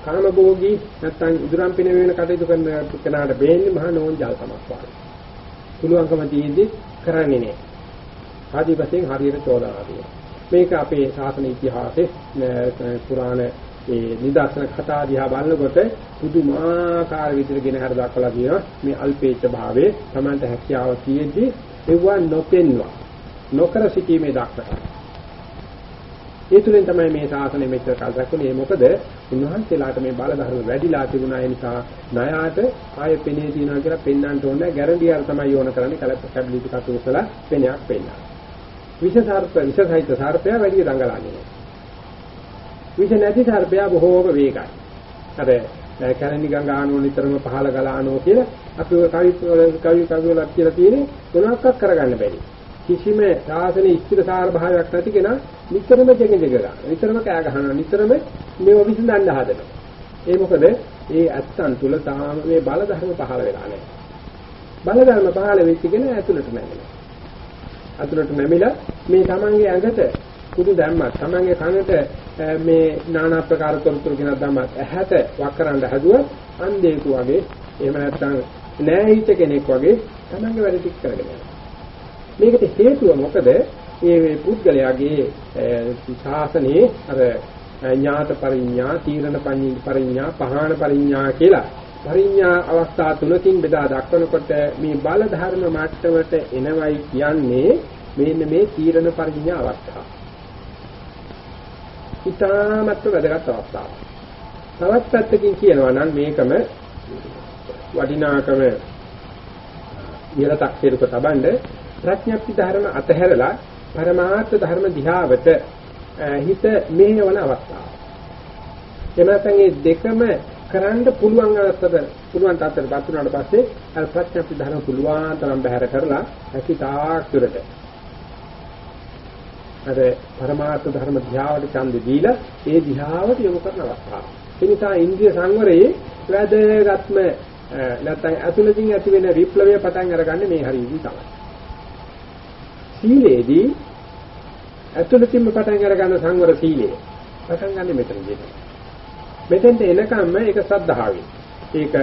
කාමභෝගී නැත්නම් ඉදurang පින වෙන කටයුතු කරන කෙනාට බේන්නේ මහා නෝන්ජල් තමක් වගේ. පුළුවන්කම තියෙද්දි කරන්නේ නැහැ. ආදි වශයෙන් හරියට චෝදනා තියෙනවා. මේක අපේ ශාසන ඉතිහාසයේ පුරාණ ඒ නිදර්ශන කතා දිහා බලනකොට පුදුමාකාර විදිහට ගෙන හර දක්වලා තියෙනවා මේ අල්පේච්ඡ භාවයේ Tamanta හැකියාව තියෙද්දි ඒවා නොපෙන්වා නොකර සිටීමේ දක්ෂකම ඒ තුලින් තමයි මේ ශාසනය මෙච්චර කල් රැකුනේ මොකද උන්වහන්සේලාට මේ බල ධර්ම වැඩිලා තිබුණා. ඒ නිසා ණයාට ආයෙ පෙනේ තියනවා කියලා පෙන්වන්න ඕනේ. ගැරන්ටි අර තමයි යොන කරන්නේ. කැබිලිටි කටුසල පෙනයක් පෙන්නනවා විෂ සර්ප විෂ සහිත සර්පයා වැඩි දඟලන්නේ නැහැ. විෂ නැති සර්පයා බොහෝම වේගයි. අර කැරණි ගංගානෝ නිතරම පහළ ගලානෝ කියලා අපි කවි කවි කවි වල කියලා තියෙන්නේ මොනවාක්වත් කරගන්න බැරි. කිසිම සාසන ස්ථිරසාර භාවයක් නැති කෙනා නිතරම ජෙගෙ ජෙග ගන්න. නිතරම කෑ ගහනවා. නිතරම මේව විසඳන්න හදනවා. ඒ මොකද ඒ ඇත්තන් තුල තාම මේ බල ධර්ම පහළ වෙලා නැහැ. බල ධර්ම පහළ වෙච්ච කෙනා ඇතුළට නැගෙනවා. ඇතුළට නැමිලා මේ තමන්ගේ ඇඟට කුඩු දැම්මත් තමන්ගේ කනට මේ নানা ආකාර තොරතුරු කෙනක් දැම්මත් ඇහැට වක්කරන්න හැදුවා අන්ධයෙකු වගේ එහෙම නැත්නම් නෑහිච්ච කෙනෙක් වගේ තමන්ගේ වැඩ ටික කරගෙන යනවා. මේකට හේතුව මොකද? මේ පුද්ගලයාගේ ශාසනයේ අර ඥාත පරිඥා, තීරණ පරිඥා, පහාන පරිඥා කියලා පරිඥා අවස්ථා තුනකින් බෙදා දක්වනකොට මේ බල ධර්ම මට්ටමට එනවයි කියන්නේ මෙන්න මේ තීරණ පරිඥා අවස්ථාව. ඊටමත් වැදගත් අවස්ථාවක්. තවත් පැත්තකින් කියනවා නම් මේකම වටිනාකම ඉහළටක් කෙරුක තබන්නේ ප්‍රඥප්ති ධර්ම අතහැරලා පරමාර්ථ ධර්ම දිහාවට හිත මෙහෙවන අවස්ථාව. එනසන් මේ දෙකම කරන්න පුළුවන් අවස්ථද පුළුවන් තාත්තට පත් වුණාට පස්සේ අර ප්‍රඥප්ති ධර්ම පුළුවන් තරම් බහැර කරලා ඇති තාක් දුරට අර පරමාර්ථ ධර්ම දිහාවට ඡන්ද දීලා ඒ දිහාවට යොමු කරන අවස්ථාව. ඒ නිසා ඉන්ද්‍රිය සංවරයේ වැදගත්ම නැත්නම් අතුලකින් ඇති වෙන විප්ලවය පටන් අරගන්නේ මේ හරියදී තමයි. සීලේදී ඇතුළතින්ම පටන් අර ගන්න සංවර සීලය පටන් ගන්න මෙතනදී. මෙතෙන්ට එනකම්ම ඒක සද්ධාවෙන්. ඒක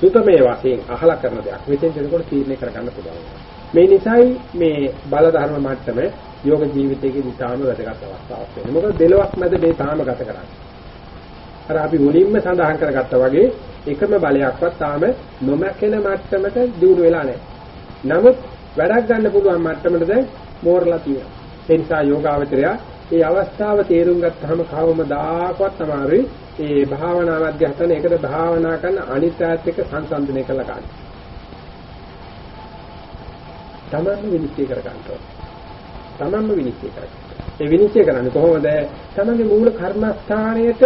සුතමේ වශයෙන් අහලා කරන දෙයක්. මෙතෙන්ට එනකොට තීරණය කරගන්න පුළුවන්. මේ නිසායි මේ බල ධර්ම මට්ටම යෝග ජීවිතයේ දිතාම වැදගත් අවස්ථාවක් වෙන්නේ. මොකද දෙලොවක් මැද මේ තාම ගත කරන්නේ. අර අපි මුලින්ම සඳහන් කරගත්තා වගේ එකම බලයක්වත් තාම නොමැකෙන මට්ටමට දියුණු වෙලා නැහැ. නමුත් වැඩක් ගන්න පුළුවන් මට්ටමට දැන් මෝරලා තියෙනවා. ඒ නිසා යෝගාවචරය මේ අවස්ථාව තේරුම් ගත්තාම කවමදාකවත් තමයි මේ භාවනා මධ්‍යස්ථාන එකට භාවනා කරන අනිත්‍යත් එක්ක සංසන්දනය කළා ගන්න. තමන්ම විනිශ්චය කර ගන්න ඕනේ. තමන්ම විනිශ්චය කරගන්න. ඒ විනිශ්චය කරන්නේ කොහොමද? තමන්ගේ මූල කර්මස්ථානයේට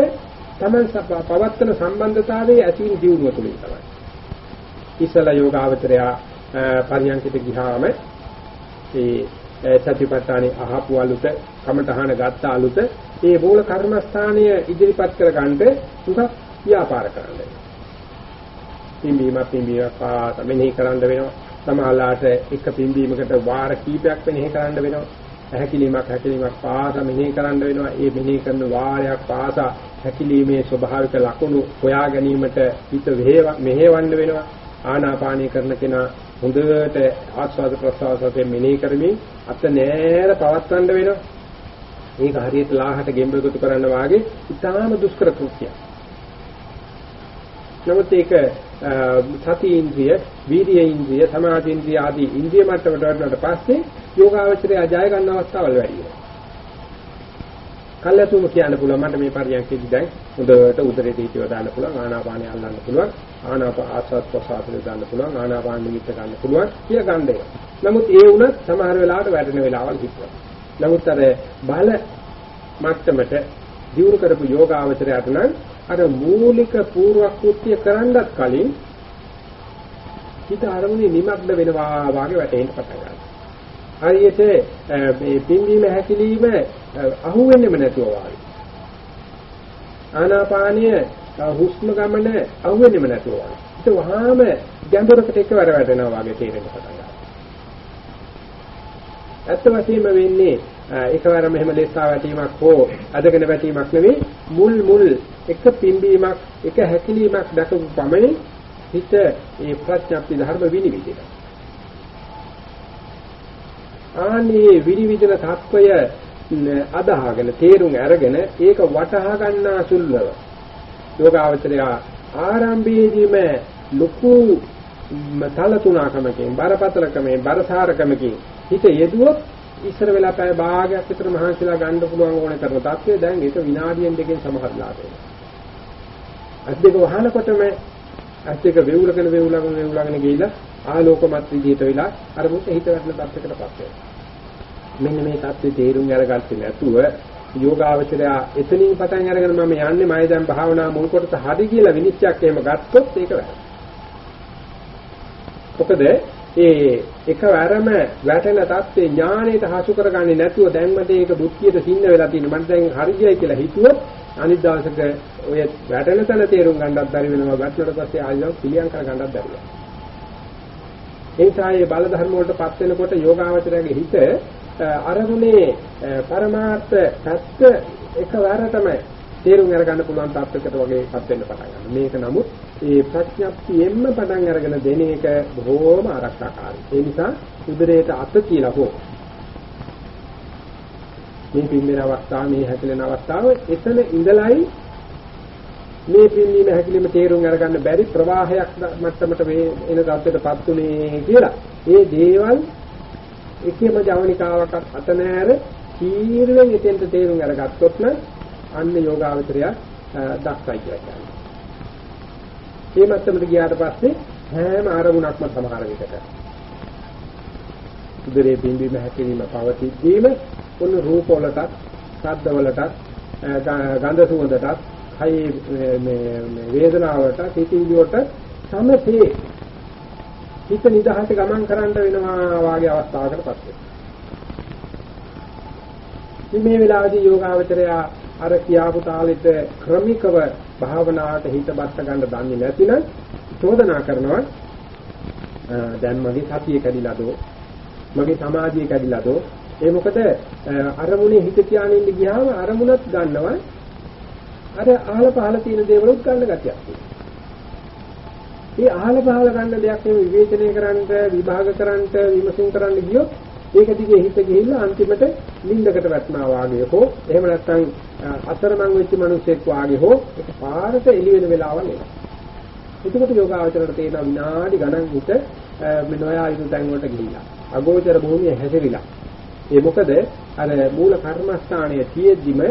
තමන් පවත්තන සම්බන්ධතාවයේ ඇතිවන දියුණුව තුළින් තමයි. ඉසල යෝගාවචරය පරියන්කිට ගිහාම ඒ සතිපට්ඨානේ අහපු අලුත කමඨහන ගත්ත අලුත ඒ මූල කර්මස්ථානය ඉදිරිපත් කරගන්න උගක් ව්‍යාපාර කරන්න. පින්බීම පින්බීම පාත මෙනෙහි කරන්න වෙනවා. සමහරලාට එක පින්බීමකට වාර කීපයක් මෙනෙහි කරන්න වෙනවා. හැකිලීමක් හැකිලීමක් පාසා මෙනෙහි කරන්න වෙනවා. ඒ මෙනෙහි කරන වාරයක් පාසා හැකිලීමේ ස්වභාවික ලක්ෂණ හොයා ගැනීමට හිත මෙහෙවන්න වෙනවා. ආනාපානය කරන කෙනා හොඳට ආස්වාද ප්‍රසවාසයෙන් මෙනෙහි කරමින් අත නෑර පවත්වන්න වෙනවා. මේක හරියට ලාහට ගෙම්බෙකුතු කරන්න වාගේ ඉතාම දුෂ්කර කෘත්‍යයක්. නමුත් ඒක සති ඉන්ද්‍රිය, වීර්ය ඉන්ද්‍රිය, සමාධි ඉන්ද්‍රිය ආදී ඉන්ද්‍රිය මට්ටමට වඩනට පස්සේ යෝගාවචරය අජය ගන්න අවස්ථාවල් වැඩි වෙනවා. කල්යතුම කියන්න පුළුවන් මට මේ පරියන්කේදී දැන් හොඳට උදරේ දීතිව දාන්න පුළුවන් ආනාපානය අල්ලන්න පුළුවන් ආනාප ආස්වාද ප්‍රසආසන දාන්න පුළුවන් ආනාපාන නිමිත්ත ගන්න පුළුවන් කිය ගන්න එක. නමුත් ඒ වුණත් සමහර වෙලාවට වැටෙන වෙලාවල් හිටනවා. නමුත් අර බල මට්ටමට දියුණු කරපු යෝගාවචරයට නම් අර මූලික පූර්ව කෘත්‍ය කරන්නත් කලින් හිත අරමුණේ නිමග්න වෙනවා වාගේ වැටෙන්න පටන් ගන්නවා. හරියට මේ පිම්බීම හැකිලිම අහු වෙන්නෙම නැතුව වාගේ. ආනාපානීය හුස්ම ගමන අහු වෙන්නෙම නැතුව වාගේ. ඒක වහාම ගැඹුරකට එකවර වැටෙනවා වාගේ තේරෙන්න පටන් ගන්නවා. ඇත්ත වශයෙන්ම වෙන්නේ එකවරම එහෙම ලෙස්සා වැටීමක් හෝ අදගෙන වැටීමක් නෙවෙයි මුල් මුල් එක පිම්බීමක් එක හැකිලීමක් දක්වපු පමණින් හිත ඒ ප්‍රඥප්ති ධර්ම විනිවිදින. ආනේ විනිවිදින තත්වය අදහාගෙන තේරුම් අරගෙන ඒක වටහා ගන්නා සුල්ලව යෝගාවචරය ආරම්භයේදීම ලොකු තලතුණකමකින් බරපතලකමෙන් බරසාරකමකින් හිත යෙදුවොත් ඉස්සර වෙලා පැය භාගයක් විතර මහන්සිලා ගන්න පුළුවන් ඕනේ කරන තත්ත්වය දැන් ඒක විනාඩියෙන් දෙකෙන් සමහරලා වෙනවා. අත් දෙක වහනකොටම අත් දෙක වේවුලගෙන වේවුලගෙන වේවුලගෙන ගිහිලා ආලෝකමත් විදියට වෙලා අර මුත් හිත වැටෙන තත්ත්වයකටපත් වෙනවා. මෙන්න මේ தත්ත්වේ තේරුම් අරගත්තේ නැතුව යෝගාවචරය එතනින් පටන් අරගෙන මම යන්නේ මම දැන් භාවනා මුල් කොටස හරි කියලා විනිශ්චයක් එහෙම ගත්තොත් ඒක වැරදි. මොකද ඒ එකවරම වැටෙන தත්ත්වේ ඥාණයට හසු කරගන්නේ නැතුව දැන් මට ඒක බුද්ධියට සින්න වෙලා තියෙන මට දැන් හරියයි කියලා හිතුවොත් අනිත් දවසක ඔය වැටෙන තැන තේරුම් ගන්නත් බැරි වෙනවා වැටුණට පස්සේ ආයෙත් පිළියම් කර ගන්නත් බැරි වෙනවා. ඒ නිසා මේ බල ධර්ම වලටපත් වෙනකොට යෝගාවචරයේ හිත අරමුණේ පරමාර්ථ පැත්ත එකවරටම තේරුම් අරගන්න පුළුවන් තාප්පයකට වගේපත් වෙන්න පටන් ගන්නවා. මේක නමුත් ඒ ප්‍රඥප්තියෙන්ම පටන් අරගෙන දෙන එක බොහෝම ආරක්ෂාකාරී. ඒ නිසා උදරයට අත කියලා හෝ මේ පින්දෙන අවස්ථාව මේ හැකලෙන අවස්ථාව එතන ඉඳලයි මේ පින්දීම හැකලීම තේරුම් අරගන්න බැරි ප්‍රවාහයක් මට්ටමට මේ එන தත්ත්වයටපත් උනේ කියලා. ඒ දේවල් එකම ජවනිකාවකට අත නෑර තීර්වෙන් එතෙන්ට තේරුම් අරගත්තොත් නම් අන්න යෝගාවචරය දක්සයි කියලා කියන්නේ. මේ මට්ටමට ගියාට පස්සේ හැම ආරමුණක්ම සමහර විකට උදරේ බිම්බීම හැකිරීම පවතිද්දීම උන් රූප වලටත් ශබ්ද වලටත් ගන්ධ සුවඳටත් කයි මේ වේදනාවට හිතිවිලි වලට සමසේ හිත නිදහස ගමන් කරන්න වෙනවා වාගේ අවස්ථාවකටපත් වෙනවා. මේ වෙලාවේදී යෝගාවචරය අර කියාපු තාලෙට ක්‍රමිකව භාවනාවට හිත බස්ස ගන්න දන්නේ නැතිනම් චෝදනා කරනවා දැන් මගේ සතිය කැඩිලාද මගේ සමාධිය කැඩිලාද. ඒ මොකද අරමුණේ හිත තියාගෙන ඉන්න ගියාම අරමුණත් ගන්නවා. අර අහල පහල තියෙන දේවලුත් ගන්න ගැතියක් තියෙනවා. ඒ අහල පහල ගන්න දෙයක් නෙමෙයි විවේචනය කරන්න විභාග කරන්න විමසුම් කරන්න ගියොත් ඒක දිගේ හිත ගිහිල්ලා අන්තිමට ලින්දකට වැටෙනවා වාගේ හෝ එහෙම නැත්නම් අතරමං වෙච්ච මිනිසෙක් වාගේ හෝ ඒක පාරට එළි වෙන වෙලාවල් එනවා. එතකොට යෝගාවචරයට තේන විනාඩි ගණන් හිත මේ නොයා යුතු තැන් වලට ගිහිල්ලා අගෝචර භූමිය හැසිරිලා. ඒ මොකද අර මූල කර්මස්ථානයේ තියෙද්දිම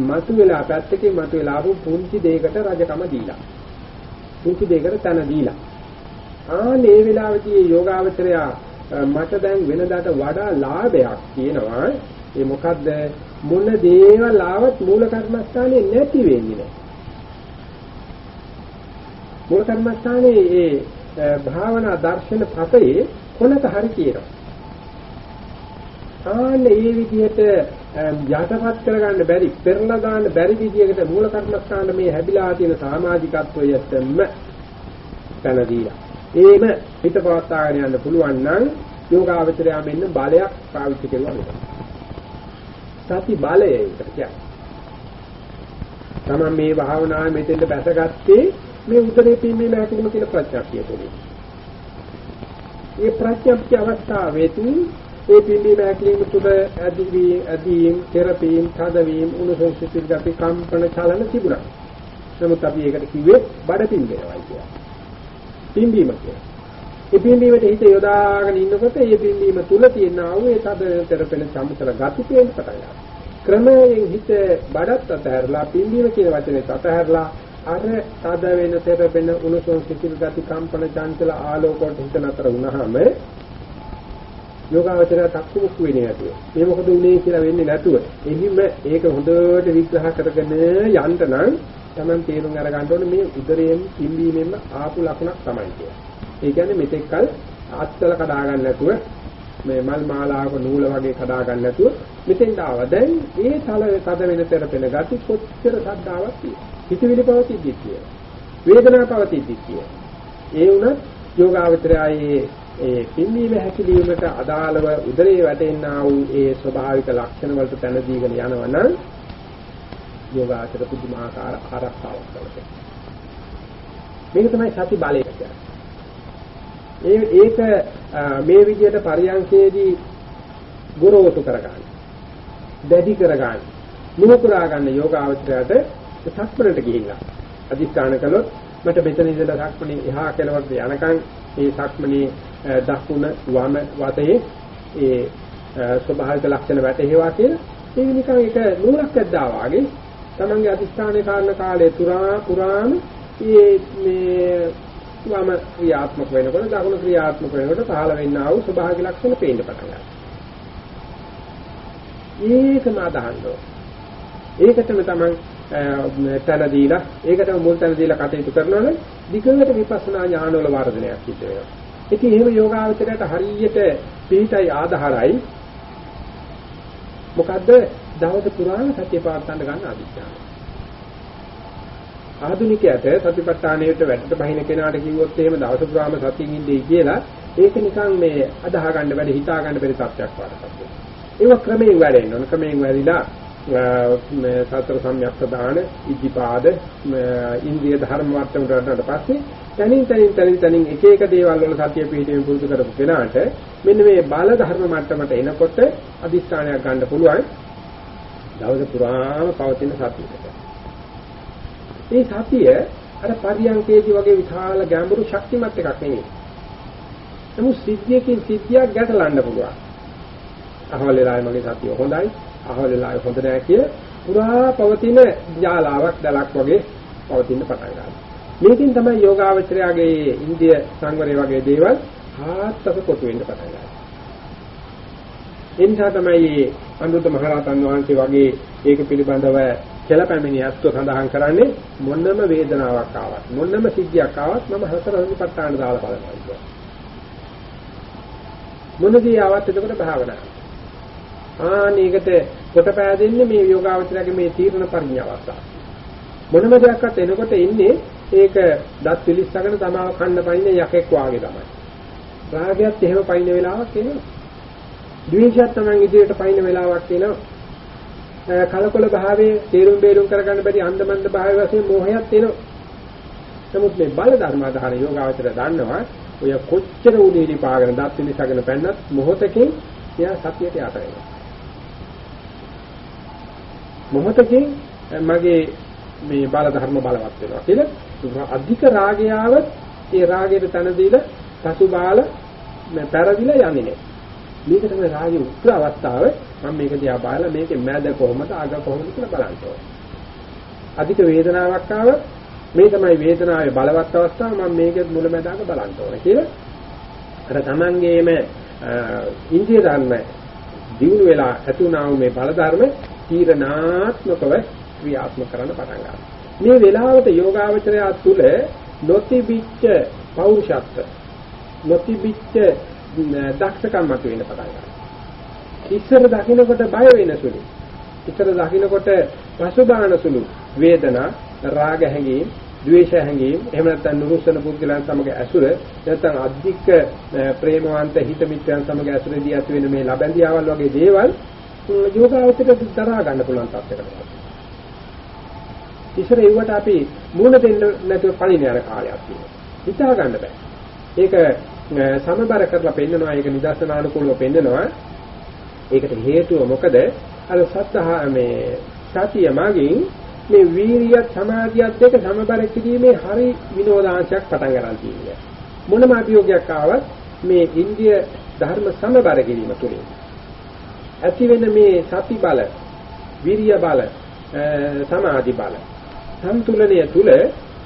මතුවලා පැත්තකින් මතුවලා ආපු පුංචි දෙයකට රජකම දීලා. පුංචි දෙයකට තන දීලා. ආනේ වෙලාවදී යෝගාවචරය මට දැන් වෙනදාට වඩා ලාභයක් තියෙනවා. ඒ මොකද්ද? මොන දේවල් ආවත් මූල කර්මස්ථානේ නැති වෙන්නේ නැහැ. මූල කර්මස්ථානේ ඒ භාවනා දර්ශන පතේ කොනක හරි කියනවා. ආන්නේ මේ විදිහට යටපත් කරගන්න බැරි, පෙරලා ගන්න බැරි විදිහකට මූල කර්මස්ථාන මේ හැදිලා තියෙන සමාජිකත්වයටම තන දීලා. ඒම හිත පවත්වාගෙන යන්න පුළුවන් නම් යෝගාවචරය මෙන්න බලයක් පාවිච්චි කරනවා නේද? සති බලය ඒකට කියන්නේ. තමන් මේ භාවනාවේ මෙතෙන්ට බැසගත්තේ මේ උදරේ පිම්මීම හැකිලිම කියන ප්‍රඥාක්තිය තුළින්. මේ ප්‍රඥාක්තිය අවස්ථාවේදී ඒ පිම්බීම හැකිලිම තුළ ඇදීවීම ඇදීම් තෙරපීම් තදවීම උණුසුම් සිසිල් ගති කම්පන චලන තිබුණා. නමුත් අපි ඒකට කිව්වේ බඩ පිම්බේවයි කියලා. පිම්බීම කියලා. ඒ පිම්බීමට හිත යොදාගෙන ඉන්නකොට ඒ පිම්බීම තුල තියෙන ආ වූ ඒ තද තෙරපෙන සම්තර ගති පේන්න පටන් ගන්නවා. ක්‍රමයෙන් හිත බඩත් අතහැරලා පිම්බීම කියන වචනේ අතහැරලා අර තද වෙන තෙරපෙන උණුසුම් සිසිල් ගති කම්පන චංචල ආලෝකවලට හිත නතර වුණාම යෝගාවචරය තක්කුමුක් වෙන්නේ නැතුව. මේ මොකද උනේ කියලා වෙන්නේ නැතුව. එහිම ඒක හොඳට විග්‍රහ කරගෙන යන්න නම් Taman තේරුම් අරගන්න ඕනේ මේ උදරයෙන් පිම්බීමෙන්ම ආපු ලකුණක් තමයි කියන්නේ. ඒ කියන්නේ මෙතෙක්කල් අත්වල කඩා ගන්න නැතුව මේ මල් මාලාවක නූල වගේ කඩා ගන්න නැතුව මෙතෙන් ආව. දැන් ඒ තල තද වෙන තෙරපෙන gati කොච්චර සද්දාවක් තියෙනවා. හිතවිලි පවතිද්දි කියලා. වේදනාව පවතිද්දි කියලා. ඒ වුණත් යෝගාවචරයයේ ඒ පිම්බීම හැකිලීමට අදාළව උදරයේ වැටෙනා වූ ඒ ස්වභාවික ලක්ෂණ වලට තැන දීගෙන යනවනම් යෝගාචර පුදුමාකාර ආරක්ෂාවක් කරගන්න. මේක තමයි සති බලය කියන්නේ. ඒ ඒක මේ විදිහට පරියන්කේදී ගොරෝසු කරගන්න. දැඩි කරගන්න. මුහුකුරා ගන්න යෝගාචරයට සක්මරට ගිහිල්ලා අදිස්ථාන කළොත් මට මෙතන ඉඳලා සක්මනේ එහා කෙලවරට යනකම් ඒ සක්මනේ දකුණ වම වතේ ඒ ස්වභාවික ලක්ෂණ වැටහෙවා කියලා ඒක නිකන් එක නූලක් ඇද්දා වාගේ තමන්ගේ අදිස්ථානයේ කාරණ කාලය තුරා පුරාම මේ මේ වම ක්‍රියාත්මක වෙනකොට දකුණු ක්‍රියාත්මක වෙනකොට පහළ වෙන්නා වූ ස්වභාවික ලක්ෂණ පේන්න පටන් ගන්නවා. ඒකම අදහන්න ඒකටම තමන් තන දීලා ඒකටම මුල් තන දීලා කටයුතු කරනවනේ දිගට විපස්සනා ඥානවල වර්ධනයක් සිද්ධ වෙනවා. ඉතින් එහෙම යෝගාවචරයට හරියට පිටයි ආධාරයි මොකද්ද දවස පුරාම සත්‍ය පාත්තන්න ගන්න අදිස්ත්‍යාන. ආධුනිකයට සතිපට්ඨානයට වැඩට බහින කෙනාට කිව්වොත් එහෙම දවස පුරාම සතියින් ඉඳී කියලා ඒක නිකන් මේ අදාහ ගන්න බැරි හිතා ගන්න බැරි තත්ත්වයක් වඩපත් වෙනවා. ඒක ක්‍රමයෙන් වැඩෙන්න ඕන. ක්‍රමයෙන් වැඩිලා මේ සතර සම්‍යක් ප්‍රදාන ඉද්ධිපාද ඉන්ද්‍රිය ධර්ම වර්තනට වඩනට පස්සේ තනින් තනින් තනින් තනින් එක එක දේවල් වල සතිය පිළිදෙමින් පුරුදු කරපු කෙනාට මෙන්න මේ බල ධර්ම මට්ටමට එනකොට අදිස්ථානයක් ගන්න පුළුවන් දවස පුරාම පවතින සතියකට. මේ සතිය අර පරියන්කේදී වගේ විශාල ගැඹුරු ශක්තිමත් එකක් නෙවෙයි. නමුත් සිද්ධියකින් සිද්ධියක් ගැටලන්න පුළුවන්. අහවල වෙලාවේ මගේ සතිය හොඳයි, අහවල වෙලාවේ හොඳ නැහැ කිය පුරා පවතින ජාලාවක් දලක් වගේ පවතින පටන් ගන්නවා. මේකෙන් තමයි යෝගාවචරයාගේ ඉන්දිය සංවරය වගේ දේවල් හාත්පස කොටු වෙන්න පටන් ගන්නවා. ඒ නිසා තමයි අනුරුද්ධ මහරහතන් වහන්සේ වගේ ඒක පිළිබඳව කෙලපැමිණියත්ව සඳහන් කරන්නේ මොනම වේදනාවක් ආවත් මොනම සිද්ධියක් ආවත් මම හතර වෙනිපත්තාන දාලා බලනවා කියන්නේ. මොනදී ආවත් එතකොට භාවනාව. ආනේකට කොට පෑදෙන්නේ මේ යෝගාවචරයේ මේ තීර්ණ පරිඥාව අවස්ථාව. මොනම දෙයක්වත් එනකොට ඉන්නේ ඒක දත් පිලිස්සගෙන තමාව කන්න පයින්නේ යකෙක් වාගේ තමයි. රාගයත් එහෙම පයින්න වෙලාවක් එනවා. ද්වේෂයත් තමයි ඉදිරියට පයින්න වෙලාවක් එනවා. කලකොල භාවයේ තේරුම් බේරුම් කරගන්න බැරි අන්දමන්ද භාවය වශයෙන් මෝහයත් එනවා. නමුත් මේ බල ධර්මාධාර යෝගාවචර දන්නවා ඔය කොච්චර උදේලි පාගෙන දත් පිළිසගෙන පැන්නත් මොහොතකින් එයා සතියට යට වෙනවා. මොහොතකින් මගේ මේ බල ධර්ම බලවත් වෙනවා කියලා අධික රාගයාවත් ඒ රාගයට තන දීලා පසු බාල පැරදිලා යන්නේ නැහැ. මේක තමයි රාගයේ උත්‍ර අවස්ථාව. මම මේක දිහා බලලා මේකේ මැද කොහොමද අග කොහොමද කියලා බලන්න ඕනේ. අධික වේදනාවක් ආව මේ තමයි වේදනාවේ බලවත් අවස්ථාව මම මේකේ මුල මැද අග බලන්න ඕනේ කියලා අර තමන්ගේම ඉන්දිය ධර්ම දිනු වෙලා ඇතුණා වූ මේ බල ධර්ම තීරණාත්මකව ක්‍රියාත්මක කරන්න පටන් ගන්නවා. මේ වෙලාවට යෝගාවචරය තුළ නොතිබිච්ච පෞරුෂත්ව නොතිබිච්ච දක්ෂකම් මත වෙන පටන් ගන්නවා. ඉස්සර දකින්නකොට බය වෙන සුළු. ඉස්සර දකින්නකොට පසුබාන සුළු වේදනා, රාග හැඟීම්, ද්වේෂ හැඟීම්, එහෙම නැත්නම් නුරුස්සන පුද්ගලයන් සමග ඇසුර, නැත්නම් අධික ප්‍රේමවන්ත හිත මිත්‍රයන් සමග ඇසුරේදී ඇති වෙන මේ ලබැඳියාවල් වගේ දේවල් යෝගාවචරයට දරා ගන්න පුළුවන් තත්යකට. ඉස්සර ඒවට අපි මූණ දෙන්න නැතුව පණින යන කාලයක් තියෙනවා. හිතා ගන්න බෑ. ඒක සමබර කරලා පෙන්නනවා ඒක නිදර්ශනානුකූලව පෙන්නනවා. ඒකට හේතුව මොකද? අර සත්‍තහ මේ සතිය මගින් මේ වීරියත් සමාධියත් දෙක සමබර කිරීමේ හරි විනෝදාංශයක් පටන් ගන්න තියෙනවා. මොනම අභියෝගයක් ආවත් මේ ඉන්දිය ධර්ම සමබර කිරීම තුළින් ඇති වෙන මේ සති බල, විරිය බල, සමාධි බල සම්තුලනය තුල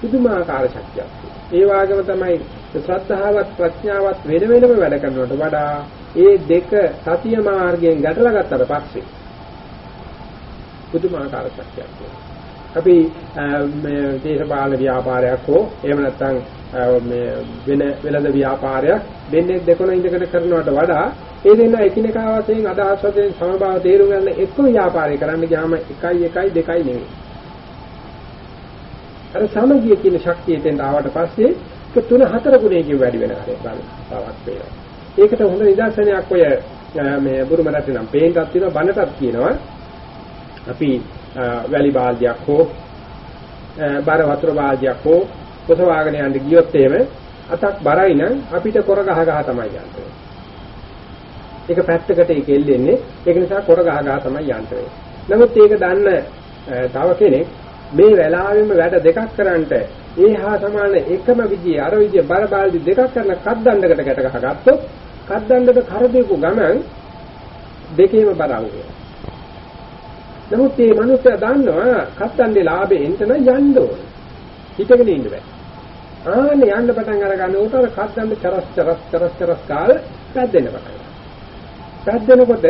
පුදුමාකාර ශක්තියක් ඒ වගේම තමයි ශ්‍රද්ධාවත් ප්‍රඥාවත් වෙන වෙනම වැඩ කරනවට වඩා ඒ දෙක සතිය මාර්ගයෙන් ගැටලා ගත්තට පස්සේ පුදුමාකාර ශක්තියක් අපි මේ දේශපාලන ව්‍යාපාරයක් හෝ එහෙම නැත්නම් මේ වෙන වෙළඳ ව්‍යාපාරයක් දෙන්නේ දෙකොන ඉඳගෙන කරනවට වඩා ඒ දෙන්න එකිනෙකා වශයෙන් අදහස් වශයෙන් සමබාව තේරුම් ගන්න එක්ක ව්‍යාපාරය කරන්න ගියාම 1 1 2 නෙවෙයි. අර සමගිය කියන ශක්තිය දෙන්න ආවට පස්සේ ඒක තුන හතර ගුණයකින් වැඩි වෙන කාර්යයක් බවක් පේනවා. ඒකට හොඳ නිදර්ශනයක් ඔය මේ බුරුම රටේ නම් පේන්ටක් තියෙනවා බණටත් කියනවා. අපි වැලි බාල්දියක් හෝ බර වතුර බාල්දියක් හෝ පොසවාගෙන යන්න ගියොත් එහෙම අතක් බරයි නම් අපිට කොර ගහ ගහ තමයි යන්නේ. ඒක පැත්තකට ඒක එල්ලෙන්නේ. ඒක නිසා කොර ගහ ගහ තමයි යන්නේ. නමුත් ඒක දන්න තව කෙනෙක් මේ වෙලාවෙම වැඩ දෙකක් කරන්නට ඒ හා සමාන එකම විදිය අර විදිය බර බාල්දි දෙකක් කරන කද්දණ්ඩකට ගැට ගහගත්තොත් කද්දණ්ඩට කර දෙපු ගමන් දෙකේම බර අවුවේ. නමුත් මේ මිනිස්සයා දන්නවා කද්දණ්ඩේ ලාභේ එන්න නම් යන්න ඕනේ. හිතගෙන ඉන්න බෑ. ආනේ යන්න පටන් අර ගන්න උතර කද්දණ්ඩ චරස් චරස් චරස් චරස් කාල පැද්දෙන්න පටන් ගන්නවා. පැද්දෙනකොට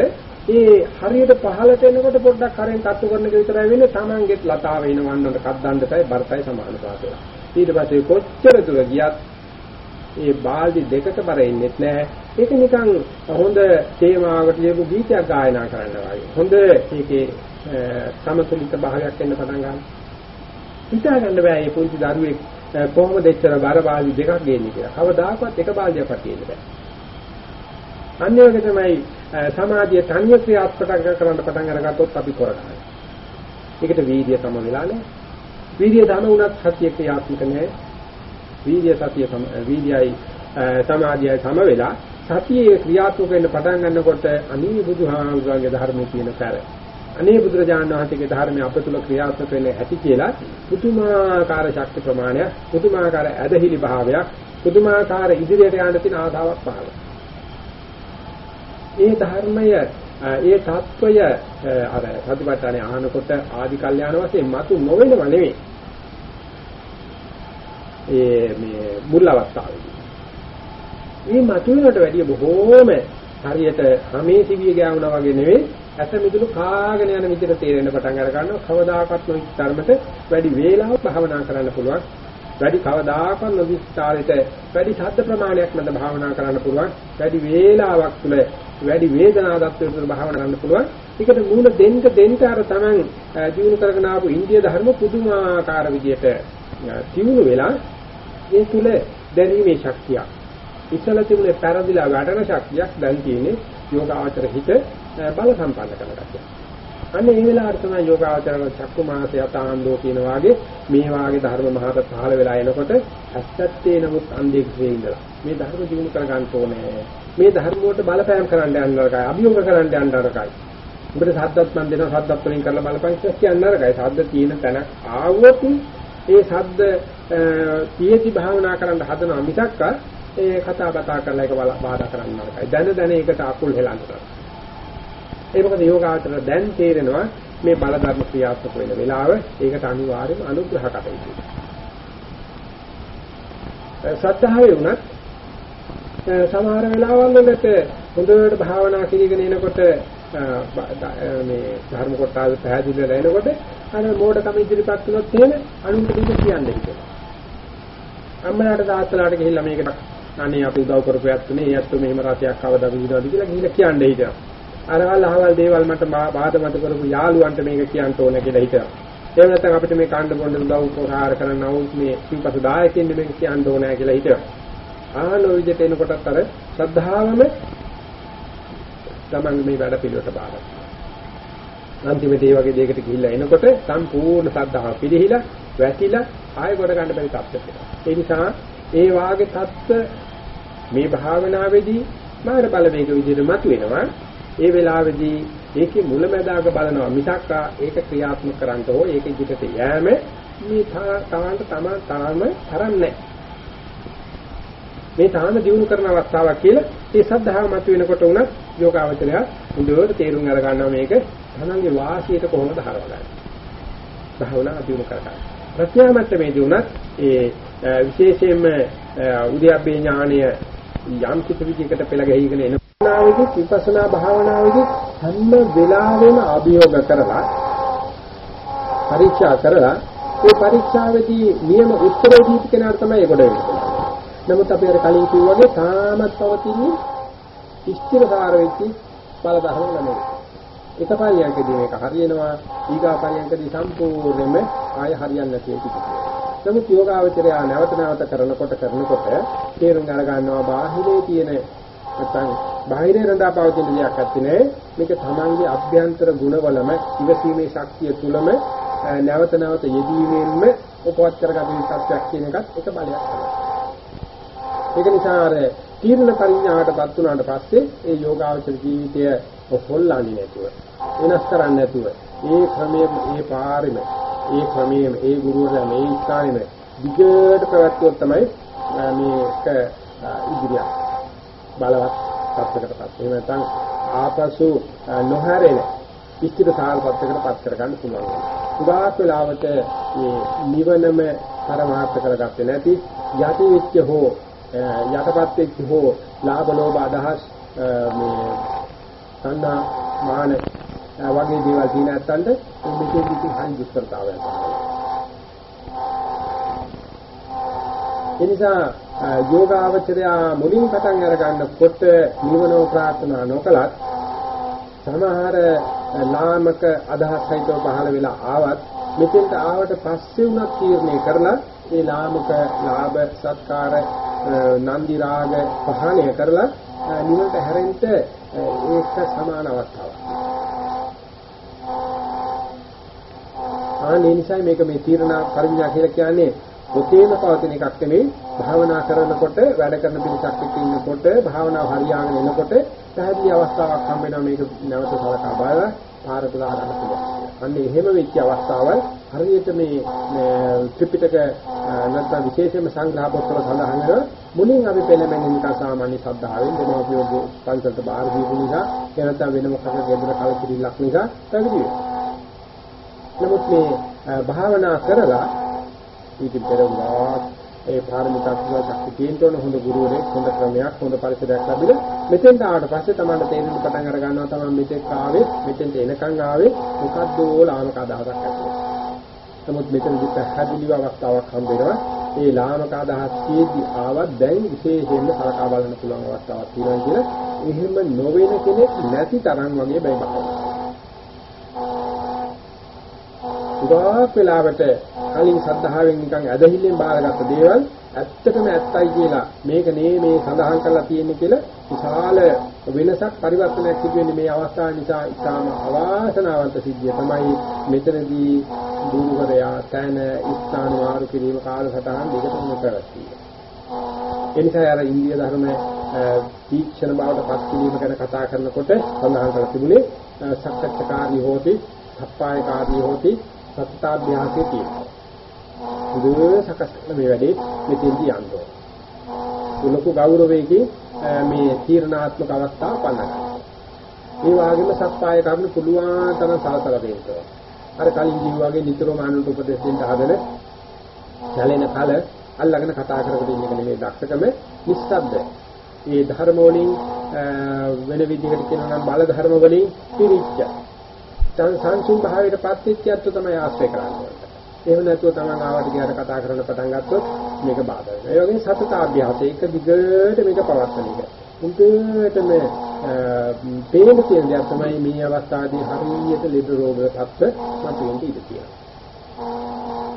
ඒ හරියට පහළට එනකොට පොඩ්ඩක් කරෙන් තට්ටු කරන එක විතරයි වෙන්නේ Tamanගෙත් ලතාව වෙනවන්නට කද්දණ්ඩටයි බරටයි සමාන පාතේ. ඊට පස්සේ කොච්චර දුර ගියත් ඒ බාල්දි දෙකට බර එන්නේ නැහැ. ඒක නිකන් හොඳ තේමාවකට ලියපු ගීතයක් ගායනා කරන්න වගේ. හොඳ ඒකේ සමතුලිත භාවයක් එන්න පටන් ගන්නවා. හිතා ගන්න බෑ මේ පුංචි දරුවෙක් කොහොමද එච්චර බර බාල්දි දෙකක් ගේන්නේ කියලා. කවදාකවත් එක බාල්දියක් තියෙන්න බෑ. අන්‍යෝග තමයි සමාධිය තනිය ක්‍රියාත්මක කරන්න පටන් අරගත්තොත් අපි කරගන්නවා. ඒකට වීර්යය තම වෙලා නැහැ. වීර්යය ධම උනත් සතිය ක්‍රියාත්මක නැහැ. වීර්ය සතිය වීර්යයි සමාධියයි සම වෙලා සතියේ ක්‍රියාත්මක වෙන්න පටන් ගන්නකොට අනී බුදුහාමුදුරන්ගේ ධර්මයේ තියෙන පැර. අනේ බුදුරජාණන් වහන්සේගේ ධර්මයේ අප තුල ක්‍රියාත්මක වෙන්නේ ඇති කියලා පුදුමාකාර ශක්ති ප්‍රමාණයක්, පුදුමාකාර ඇදහිලි භාවයක්, පුදුමාකාර ඉදිරියට යන්න තියෙන ආධාවක් පහළ. ඒ ධර්මය ඒ தত্ত্বය අර සතිපට්ඨානේ ආනකොට ආදි කල්යාණ වශයෙන් මතු නොවෙනව නෙවෙයි. ඒ මේ මුල් අවස්ථාවේදී. මේ මතු වෙනට වැඩිය බොහෝම හරියට රමේ සිවිය ගෑවුනා වගේ නෙවෙයි ඇස මිදුළු කාගෙන යන විදිහට තේරෙන්න පටන් අර ගන්නවා. කවදාකවත් නොයි ධර්මත වැඩි වේලාවක් භාවනා කරන්න පුළුවන්. වැඩි කවදාකවත් නොවිච්ච තාලෙට වැඩි ශබ්ද ප්‍රමාණයක් මත භාවනා කරන්න පුළුවන් වැඩි වේලාවක් තුළ වැඩි වේදනා දත්වයට භාවනා කරන්න පුළුවන්. ඒකට මූල දෙන්න දෙන්න අර Taman ජීවු කරගෙන ආපු ඉන්දිය ධර්ම පුදුමාකාර විදියට තියුණු වෙලා ඒ තුල දැරීමේ ශක්තිය. ඉතල තිබුණේ පෙරදිලා වැඩන ශක්තියක් දැන් තියෙන්නේ යෝගාචර හිත බල සම්පන්න කරගත්තා. අන්න ඒ වෙලාවට තමයි යෝගාචරණ චක්කු මාසය අතාන්දෝ කියන වාගේ මේ වාගේ ධර්ම මහත පහළ වෙලා එනකොට ඇත්තත්තේ නමුත් අන්දේක ඉඳලා මේ ධර්ම ජීවු කර ගන්න ඕනේ. මේ ධර්ම වලට බලපෑම් කරන්න යන්න නරකයි අභියෝග කරන්න යන්න නරකයි උඹට සද්දත් මන් දෙනවා සද්දත් වලින් කරලා බලපං කියන්න නරකයි සද්ද තියෙන තැනක් ආවොත් ඒ සද්ද පියති භාවනා කරන්න හදනවා මිසක් ඒ කතා බතා කරලා ඒක බාධා කරන්න නරකයි දැන දැන ඒකට අකුල් හෙලන්න. ඒ මොකද යෝගාචර දැන් තේරෙනවා මේ බල ධර්ම ක්‍රියාත්මක වෙන වෙලාව ඒකට අනිවාර්යයෙන්ම අනුග්‍රහ කටයුතු. සත්‍යාවේ වුණත් සමහර වෙලාවල් වලට හොඳට භාවනා කිරීගෙන එනකොට මේ ධර්ම කොටස පැහැදිලි වෙලා එනකොට අර මෝඩකම ඉදිරිපත් වුණොත් එහෙම අනුන්ට දෙක කියන්නේ කියලා. අම්මලාට තාත්තලාට ගිහිල්ලා මේකට අනේ අපි උදව් කරපු යත්තුනේ යත්තු මෙහෙම රසයක් කවදා විඳිනවද කියලා ගිහිල්ලා කියන්නේ හිතනවා. අරවල් අහවල් දේවල් මට බාධා මත කරපු යාළුවන්ට මේක කියන්න ඕන කියලා හිතනවා. එහෙම නැත්නම් අපිට මේ කාණ්ඩ බොණ්ඩ උදව් උපකාර කරන්න අවුත් මේ සිව්පස දායකින් මේක කියන්න ඕනෑ කියලා හිතනවා. ආනෝ විදිහට එනකොටත් අර ශ්‍රද්ධාවම තමන් මේ වැඩ පිළිවෙලට බාරයි. අන්තිමට මේ වගේ දෙයකට ගිහිල්ලා එනකොට සම්පූර්ණ ශ්‍රද්ධාව පිළිහිලා වැටිලා ආයෙ කොට ගන්න බැරි තත්ත්වයකට. ඒ නිසා ඒ වාගේ தත්ත්ව මේ භාවනාවේදී මාන බලවේග විදිහට මතුවෙනවා. ඒ වෙලාවේදී ඒකේ මුලැමැදාක බලනවා. මිසක් ඒක ක්‍රියාත්මක කරන්න හෝ ඒක ඉදිරියට යෑම. මේ තවන්ට තම තාම තරන්නේ මේ තාම දිනු කරන අවස්ථාවක් කියලා ඒ සද්ධාව මත වෙනකොට උනත් යෝගාවචරය හොඳට තේරුම් අර ගන්නවා මේක. තමන්ගේ වාසියට කොහොමද හරවගන්නේ? භාවනා දිනු කරගන්න. ප්‍රත්‍යාමත්තමේදී උනත් ඒ විශේෂයෙන්ම උද්‍යප්පේ ඥානය යම් කිසි විදිහකට පෙළ ගැහිගෙන එන භාවනාවේදී විපස්සනා භාවනාවේදී හැම වෙලාවෙම අභියෝග කරලා පරීක්ෂා කරලා ඒ පරීක්ෂාවේදී නියම උත්තර දීප කෙනාට තමයි ඒකට වෙන්නේ. නමුත් අපි අර කලින් කිව්වා වගේ තාමත් පවතින්නේ ඉස්තිරකාර වෙච්ච බල ධර්ම නෙමෙයි. එක පරියන්කදී මේක හරියනවා ඊගා පරියන්කදී සම්පූර්ණයෙන්ම ආය හරියන්නේ නැති එක. නමුත් යෝගාවචරය නැවත නැවත කරනකොට කරනකොට තේරුම් අරගන්නවා බාහිරේ තියෙන නැත්නම් බාහිරේ රඳා පවතින දෙයක් ඇත්තේ මේක තමන්ගේ අභ්‍යන්තර ගුණවලම ඉවසීමේ ශක්තිය තුලම නැවත නැවත යෙදීමෙන්ම උපවත් කරගන්න තත්ත්වයක් කියන එකත් එක බලයක් තමයි. ඒක නිසා අර තීර්ණ පරිඥාවටපත් වුණාට පස්සේ ඒ යෝගාවචර ජීවිතය හොල්ලන්නේ නැතුව වෙනස් කරන්නේ නැතුව ඒ ක්‍රමයේ ඒ පාරෙම ඒ ක්‍රමයේ ඒ ගුරුවරයා මේ ස්ථානෙම දිගට පැවැත්වුවොත් තමයි මේක ඉදිරියට බලවත් තත්ත්වයකටපත්. එහෙම නැත්නම් ආපසු නොහැරෙන ඉස්තිර සාරපත්යකට පත් කරගන්න පුළුවන්. උදාහරණ වෙලාවට මේ නිවනම පරමාර්ථ කරගත්තේ නැති යටි වෙච්ච හෝ යටපත් වෙච්ච හෝ ලාභ ලෝභ අදහස් මේ සංනා මාන වගේ දේවල් තියෙන නැත්තන්ට මේකේ කිසි හරි දුෂ්කරතාවයක් නැහැ. ඒ නිසා යෝගාවචරය මුලින් පටන් අර ගන්නකොට නිවනෝ ප්‍රාර්ථනා නොකලත් සමහර ලාමක අදහස් සහිතව පහළ වෙලා ආවත් මෙතෙන්ට ආවට පස්සේ උනත් තීරණය කරලා ඒ ලාමක ලාභ සත්කාර නන්දි රාග පහණය කරලා නිවනට හැරෙන්න ඒක සමාන අවස්ථාවක්. ආනේ නිසා මේක මේ තීරණ පරිඥා කියලා කියන්නේ පොතේම පවතින එකක් නෙමෙයි භාවනා කරනකොට වැඩ කරන පිරිසක් එක්ක ඉන්නකොට භාවනාව හරියාගෙන එනකොට පැහැදිලි අවස්ථාවක් හම්බ වෙනවා මේක නැවත සලකා බලලා පාර පුරා ගන්න පුළුවන්. අන්න එහෙම වෙච්ච අවස්ථාවල් හරියට මේ ත්‍රිපිටක නැත්නම් විශේෂයෙන්ම සංග්‍රහ පොත්වල සඳහන් වෙනවා මුලින් අපි පෙළඹෙන නිකන් සාමාන්‍ය ශ්‍රද්ධාවෙන් දෙමෝපියෝ පන්සලට බාහිර දීපු නිසා එනතම් වෙන මොකක්ද ගෙදර කලකිරීමක් නිසා පැවිදි වෙනවා. නමුත් මේ භාවනා කරලා ඊට පෙර වාක් ඒ පාරමිතා කුසල ශක්තිය තියෙන හොඳ ගුරුවරයෙක් හොඳ ක්‍රමයක් හොඳ පරිසරයක් ලැබිලා මෙතෙන්ට ආවට පස්සේ තමයි තේරෙන්න පටන් අර ගන්නවා තමයි මෙතෙක් ආවේ මෙතෙන්ට එනකන් ආවේ මොකද්ද ලාමක අදහසක් ඇතුළේ. නමුත් මෙතනදි පැහැදිලිව අවස්ථාවක් හම්බ වෙනවා. ඒ ලාමක අදහස් කීදී ආවත් දැන් විශේෂයෙන්ම සලකා බලන්න පුළුවන් අවස්ථාවක් තියෙනවා කියලා එහෙම නොවන කෙනෙක් නැති තරම් වගේ බයි බලනවා. උදාක් වෙලාවට කලින් සද්ධාවෙන් නිකන් ඇදහිල්ලෙන් බාරගත්ත දේවල් ඇත්තටම ඇත්තයි කියලා මේක නේ මේ සඳහන් කරලා තියෙන්නේ කියලා විශාල වෙනසක් පරිවර්තනයක් සිදු වෙන්නේ මේ අවස්ථාව නිසා ඉතාම අවාසනාවන්ත සිද්ධිය තමයි මෙතනදී දුරුවරයා තන ස්ථාන වාරු කිරීම කාලසටහන් දෙකම පැවැත්වීම. එනිසා අර ඉන්දිය ධර්ම තීක්ෂණ බවට පත් කිරීම ගැන කතා කරනකොට සඳහන් කරලා තිබුණේ සක්කච්ඡකාරී හෝති, සප්පායකාරී හෝති, සත්‍තාභ්‍යාසයේ තියෙනවා. බුදුර සකස් කරන මේ වැඩේ මෙතෙන්දී යන්න ඕන. ලොකු ගෞරවයකින් මේ තීරණාත්මක අවස්ථාව පන්නනවා. ඒ වගේම සත්‍යය කරුණු පුළුවන් තරම් සලසලා දෙන්න අර කලින් කිව්වාගේ නිතරම ආනන්ද උපදේශ දෙන්න හදන සැලෙන කල අල්ලගෙන කතා කරගෙන ඉන්න එක නෙමෙයි දක්ෂකම නිස්සබ්ද. ඒ ධර්ම වලින් වෙන විදිහකට කියනවා නම් බල ධර්ම වලින් පිරිච්ච. සංසුන් භාවයට පත්වෙච්ච තමයි ආශ්‍රය කරන්නේ. එහෙම නැතුව තමන් ආවට ගියාට කතා කරන්න පටන් ගත්තොත් මේක බාධා වෙනවා. ඒ වගේම සතත අභ්‍යාසය එක දිගට මේක පවත්වන එක. උන්ටම පේන තියෙන දේ තමයි මේ අවස්ථාවේදී හරියට ලෙඩ රෝග තත්ත්ව මතුවෙන්න ඉඩ තියෙනවා.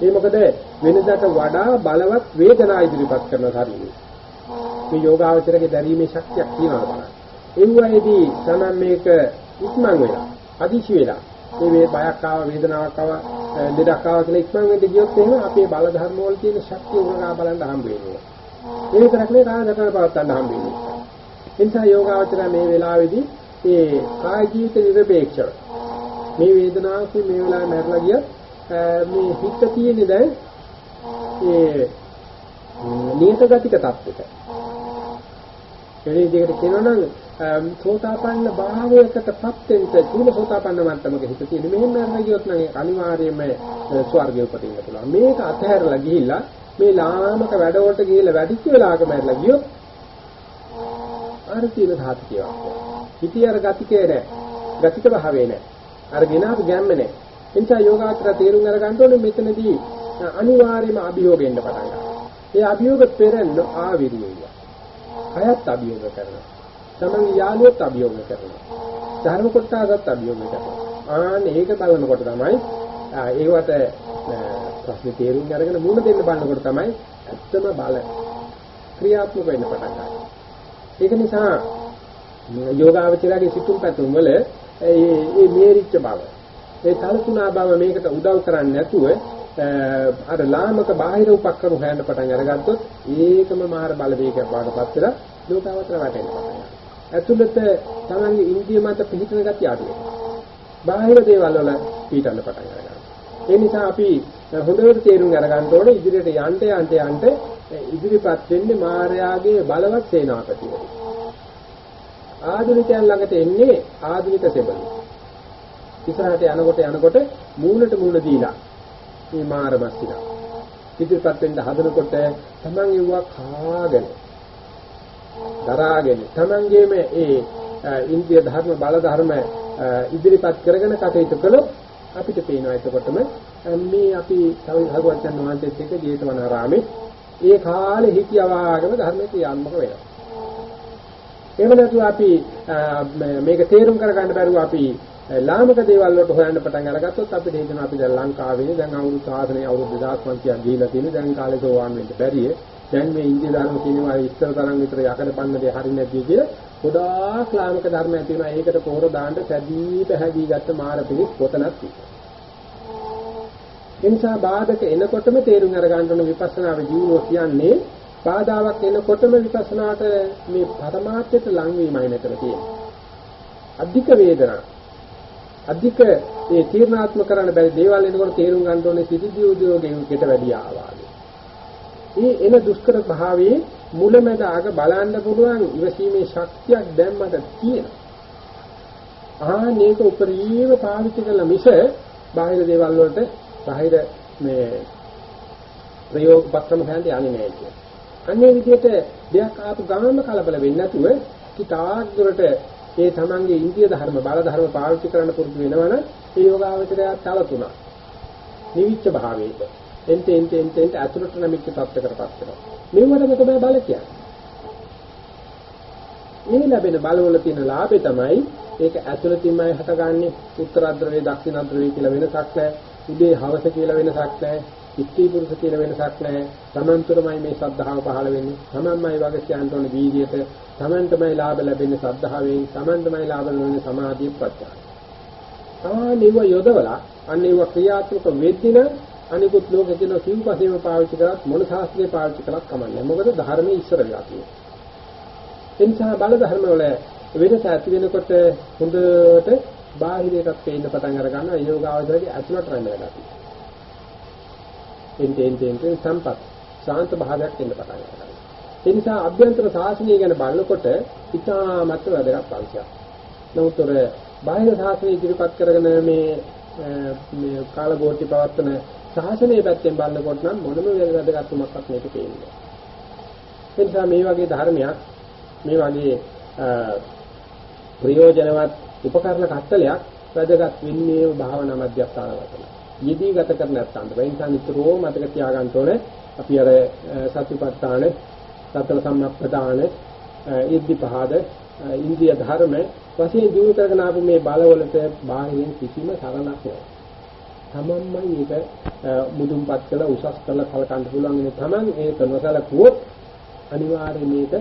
ඒ මොකද වෙනදාට වඩා බලවත් වේදනා ඉදිරිපත් කරන ශරීරය. මේ යෝගාවචරයේ දැරීමේ ශක්තියක් තියෙනවා බලන්න. ඒ වගේදී තමයි මේක ඉක්මන් වෙලා, අදිශි වෙලා මේ මේ බයක් ආව වේදනාවක් ආව දෙඩක් ආව කියලා ඉක්මන් වෙන්න ගියොත් එහෙම අපේ බල ධර්ම වල තියෙන ශක්තිය උරගා බලන්න හම්බ වෙනවා. ඒ විතරක් නෙවෙයි රාජකරණ පවත්වන්න හම්බ වෙනවා. ඒ නිසා යෝගාවචර මේ වෙලාවේදී ඒ කාය ජීවිත නිරපේක්ෂව මේ වේදනාවක් මේ වෙලාවේ මැරලා ගියත් මේ හිත තියෙන්නේ දැන් ඒ නියත ගතික තත්ත්වයක. ඒ විදිහට කියනවා නම් සෝතාපන්න භාවයකටපත් වෙන්න චූල සෝතාපන්න මට්ටමක හිත තියෙන මෙහෙම කරලා ගියොත් නම් අනිවාර්යයෙන්ම ස්වර්ගය උපදින්න පුළුවන්. මේක අතහැරලා ගිහිල්ලා මේ ලාමක වැඩවලට ගිහිල්ලා වැඩිච්ච වෙලාවක මැරලා ගියොත් අර තියෙන සාතිකයක් හිතේ අර ගතිකේ නැහැ. ගතික භාවේ නැහැ. අර ගෙනාව ගැම්ම නැහැ. එනිසා යෝගාචර තේරුම් අරගන්න ඕනේ මෙතනදී අනිවාර්යයෙන්ම අභියෝගෙන්න පටන් ගන්නවා ඒ අභියෝග පෙරෙන්න ආවිරියය කයත් අභියෝග කරනවා තමන් යාළුවොත් අභියෝග කරනවා. ධර්ම කොටසත් අභියෝග කරනවා. ආන්න ඒක බලනකොට තමයි ඒවට ප්‍රශ්නේ තේරුම් අරගෙන මුණ දෙන්න බලනකොට තමයි ඇත්තම බල ක්‍රියාත්මක වෙන්න පටන් ගන්නේ. ඒක නිසා යෝගාවචරයේ සිතුම් පැතුම් වල ඒ මේ මේරිච්ච බව ඒ සලකුණා බව මේකට උදව් කරන්නේ නැතුව අර ලාමක බාහිර උපක්‍රම හොයන්න පටන් අරගත්තොත් ඒකම මාර බලවේගයක් වඩපත් වෙලා ලෝකාවතර වැටෙන්න පටන් ගන්නවා. ඇතුළත තමන්ගේ ඉන්ද්‍රිය මත පිහිටන ගතිය අඩු වෙනවා. බාහිර දේවල් වල පිටන්න පටන් ගන්නවා. ඒ නිසා අපි හොඳට තේරුම් අරගන්න ඕනේ ඉදිරියට යන්න යන්න යන්න ඉදිරිපත් වෙන්නේ මායාවේ බලවත් සේනාපතිය. ආධුනිකයන් ළඟට එන්නේ ආධුනික සෙබළු. ඉස්සරහට යනකොට යනකොට මූණට මූණ දීලා මේ මාර මස්තිලා. ඉදිරිපත් වෙන්න හදනකොට තමන් යුවා කාගෙන දරාගෙන තමන්ගේම ඒ ඉන්ද්‍රිය ධර්ම බල ධර්ම ඉදිරිපත් කරගෙන කටයුතු කළොත් අපිට පේනවා එතකොටම මේ අපි තව භගවත්යන් වහන්සේත් එක්ක ජේතවනාරාමේ ඒ කාලේ හිතියවාගෙන ධර්මයේ ක්‍රියාත්මක වෙනවා. එහෙම නැතුව අපි මේක තේරුම් කරගන්න බැරුව අපි ලාමක දේවල් වලට හොයන්න පටන් අරගත්තොත් අපිට හිතෙනවා අපි දැන් ලංකාවේ දැන් අවුරුදු සාසනය අවුරුදු 2500ක් ගිහිලා තියෙන දැන් කාලේ සෝවාන් වෙන්න බැරිය. දැන් මේ ඉන්දිය ධර්ම කියනවා ඉස්තර තරම් විතර යකඩ පන්නදේ හරින්නේ නැති කියලා ගොඩාක් ලාමක ධර්ම ඇති වෙනවා. ඒකට පොහොර දාන්න සැදී පැහැදී ගත්ත මාර පිළිස් පොතනක් තියෙනවා. එනිසා බාධක එනකොටම තේරුම් අරගන්න ඕන විපස්සනා ජීවෝ කියන්නේ බාධාවක් එනකොටම විපස්සනාට මේ පරමාර්ථයට ලං වීමයි මෙතන තියෙන්නේ. අධික වේදනා අධික ඒ තීර්ණාත්මක කරන්න බැරි දේවල් එනකොට තේරුම් ගන්න ඕනේ සිටිදී උද්‍යෝගයකට වැඩි ආවාගේ. මේ එන දුෂ්කර භාවයේ මුලමෙද අග බලන්න පුළුවන් ඉවසීමේ ශක්තියක් දැන් මට තියෙනවා. ආ මේක උපරිම පාවිච්චි කළ මිස බාහිර දේවල් වලට බාහිර මේ ප්‍රයෝග පත්‍රම හැන්ද යන්නේ නැහැ කියන්නේ. අන්නේ විදිහට දෙයක් ආපු ගමන්ම කලබල වෙන්නේ නැතුව කිතාක් දුරට ඒ තමන්ගේ ඉන්දිය ධර්ම බල ධර්ම පාවිච්චි කරන්න පුරුදු වෙනවනම් ඒ යෝගාවචරය තව තුනක්. නිවිච්ච භාවයේද එන්ට එන්ට එන්ට එන්ට අතුරට නැමිච්ච තත්ත්වයකටපත් වෙනවා. මෙවරම තමයි බල කියන්නේ. මේ ලැබෙන බලවල තියෙන ලාභය තමයි ඒක ඇතුළතින්මයි හටගන්නේ උත්තරාද්‍රවේ දක්ෂිණාද්‍රවේ කියලා වෙනසක් නැහැ. උදේ හවස කියලා වෙනසක් නැහැ. ඉස්ත්‍රි පුරුෂ කියලා වෙනසක් නැහැ. තමන්තරමයි මේ ශ්‍රද්ධාව පහළ වෙන්නේ. තමන්මයි වගේ කියන්න ඕනේ වීර්යයට. තමන්ටමයි ලාභ ලැබෙන්නේ ශ්‍රද්ධාවෙන්. තමන්ටමයි ලාභ ලැබෙන්නේ සමාධිය ප්‍රත්‍යක්ෂ. ආනිව යොදවලා අනිව ක්‍රියාත්මක වෙද්දින අනිකුත් ලෝකේ තියෙන සිව්පසේම පාවිච්චි කරත් මොන ශාස්ත්‍රයේ පාවිච්චි කරත් කමන්නේ. මොකද ධර්මයේ ඉස්සර වෙලා තියෙනවා. එනිසා බල ධර්ම වල වෙනස ඇති වෙනකොට හොඳට බාහිරයටත් පේන්න පටන් අර ගන්නවා යෝගාවචරයේ ඇතුළට රැඳ වෙලා තියෙනවා. එන්ටෙන් එන්ටෙන් සම්පත් ශාන්ත භාවයක් එන්න පටන් ගන්නවා. ඒ නිසා අභ්‍යන්තර සාසනය ගැන බලනකොට ඉතාමත් වැදගත් අංශයක්. නමුත් ඔර බාහිර සාසනය ඉදිරිපත් කරගෙන මේ මේ කාලගෝටි පවත්තන සාසනයේ පැත්තෙන් බලනකොට නම් මොනම වැදගත්කමක්වත් මේක පේන්නේ නැහැ. ඒ නිසා මේ වගේ ධර්මයක් මේ වගේ ප්‍රයෝජනවත් උපකරණ කට්ටලයක් වැදගත් වෙන්නේ භාවනා මධ්‍යස්ථාන වල. යෙදී ගත කර නැත්නම් ඒ නිසා නිතරම මතක තියාගන්න ඕනේ අපි අර සතිපට්ඨාන සතර සම්මප්පදාන ඉද්ධි පහද ඉන්දිය ධර්ම වශයෙන් දිනු කරගෙන ආපු මේ බලවලට බාහිරින් කිසිම සරණක් නැහැ. තමන්මයි ඒක මුදුන්පත් කළ උසස් කළ කලකන්න පුළුවන් ඉන්නේ තමන් ඒක නොසලකුවොත් අනිවාර්යයෙන් මේක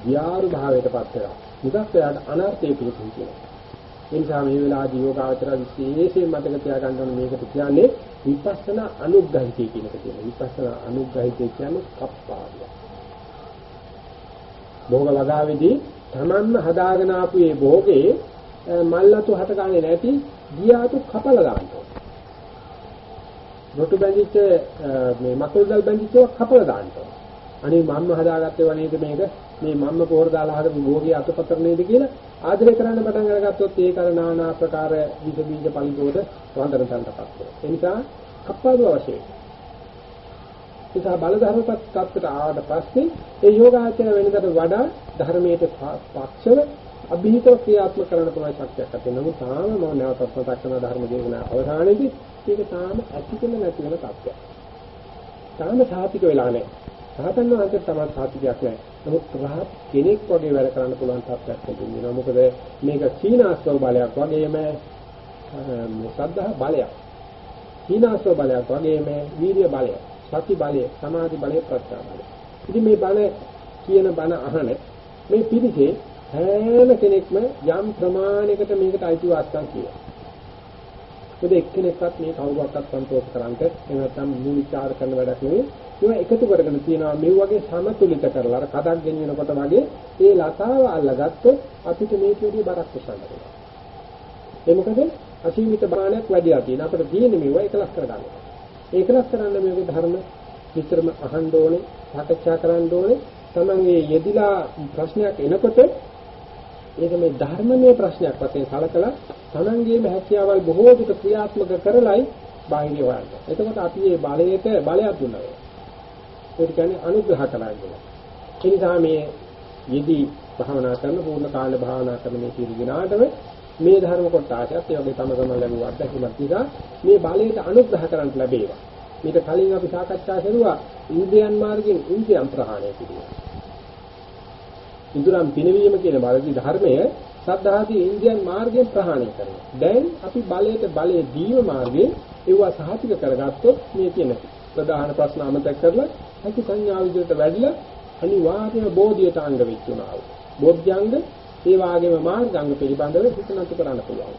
ධ්‍යාරු භාවයටපත් වෙනවා. මුදක් එයාට අනර්ථයේ පිළිතුරු කියනවා. ඒ නිසා මේ වෙලාවදී යෝගාවචර විශේෂයෙන් මතක තියාගන්න ඕනේ මේකට කියන්නේ විපස්සනා අනුග්‍රහිතය කියන එක කියනවා. විපස්සනා අනුග්‍රහිතය කියන්නේ කප්පාදිය. භෝග වගාවේදී තමන්ම හදාගෙන ආපු මේ භෝගේ මල්ලතු හට ගන්නේ නැති ගියාතු කපලා දානවා. රොටු බැඳිච්ච මේ මකල්දල් බැඳිච්චව කපලා දානවා. අනේ මම්ම හදාගත්තේ වනේද මේක මේ මම්ම පොහොර දාලා හදපු භෝගී අතපතර නේද කියලා ආදරය කරන්න පටන් අරගත්තොත් ඒක අර নানা ආකාර විස බීජ පරිදෝද වන්දන තන්ටපත් වෙනවා. ඒ නිසා කප්පාදු අවශ්‍යයි. නිසා බල ධර්මපත් tattට ආවට පස්සේ ඒ යෝගාචර වෙනකට වඩා ධර්මයේ පක්ෂව අභීත ක්‍රියාත්මක කරන්න පුළුවන් ශක්තියක් ඇති වෙනවා. නමුත් තාම මම නැවතත් මතක් කරන ධර්ම දේශනා අවසානයේදී ඒක තාම ඇතිකල නැති වෙන තත්ත්වයක්. තාම සාතික වෙලා නැහැ. රහතන් වහන්සේ තමයි සාතිකයක් නැහැ. නමුත් රහත් කෙනෙක් වගේ වැඩ කරන්න පුළුවන් තත්ත්වයක් තිබෙනවා. මොකද මේක සීනාස්තව බලයක් වගේම මේ සද්ධා බලයක්. හීනාසව බලයක් වගේම වීර්ය බලය, සති බලය, සමාධි බලය, ප්‍රඥා බලය. ඉතින් මේ බණ කියන බණ අහන මේ පිළිසේ හැම කෙනෙක්ම යම් ප්‍රමාණයකට මේකට අයිතිවාසිකම් කියනවා. මොකද එක්කෙනෙක්වත් මේ කවුරුවක්වත් සන්තෝෂ කරන්ට එහෙම නැත්නම් මූලිකාර කරන වැඩක් නෙවෙයි. ඒවා එකතු කරගෙන තියනවා මේ වගේ සමතුලිත කරලා අර කඩක් ගෙනියනකොට වගේ ඒ ලතාව අල්ලගත්තොත් අපිට මේක විදිහ බරක් උසන්න පුළුවන්. ඒ මොකද අසීමිත බාණයක් වැඩිලා තියෙන අපිට තියෙන්නේ මේවා එකලස් කරගන්න. ඒකලස් කරන්න මේක ධර්ම විතරම අහන්න ඕනේ, සාකච්ඡා කරන්න ඕනේ. තමන්ගේ යෙදිලා ප්‍රශ්නයක් එනකොට ඒක මේ ධර්මමය ප්‍රශ්නයක් වශයෙන් සලකලා තමන්ගේම හැකියාවල් බොහෝ දුරට ක්‍රියාත්මක කරලයි බාහිර හොයන්නේ. එතකොට අපි මේ බලයට බලයක් දුන්නා. ඒක කියන්නේ අනුග්‍රහ කරනවා කියලා. ඒ නිසා මේ යෙදී භාවනා කරන පූර්ණ කාල භාවනා කරන මේ පිළිගනාටම මේ ධර්ම කොටසත් ඒ වගේ තම තම ලැබුව අත්දැකීමක් නිසා මේ බලයට අනුග්‍රහ කරන්න ලැබේවා. මේක කලින් අපි සාකච්ඡා කරුවා ඉන්ද්‍රියන් මාර්ගයෙන් ඉන්ද්‍රියන් ප්‍රහාණය කිරීම. ඉදurang පිනවීම කියන බලදී ධර්මය සද්ධාදී ඉන්ද්‍රියන් මාර්ගයෙන් ප්‍රහාණය කරනවා. දැන් අපි බලයට බලයේ දීව මාර්ගයෙන් ඒවා සහතික කරගත්තොත් මේ කියන ප්‍රධාන ප්‍රශ්න අමතක කරලා ඇති සංඥා විදිහට වැඩිලා අනිවාර්යයෙන්ම බෝධියට අංග වෙච්චුණා. බෝධ්‍යංග ඒ වාගේම මාර්ගාංග පිළිබඳව හිතනතු කරන්න පුළුවන්.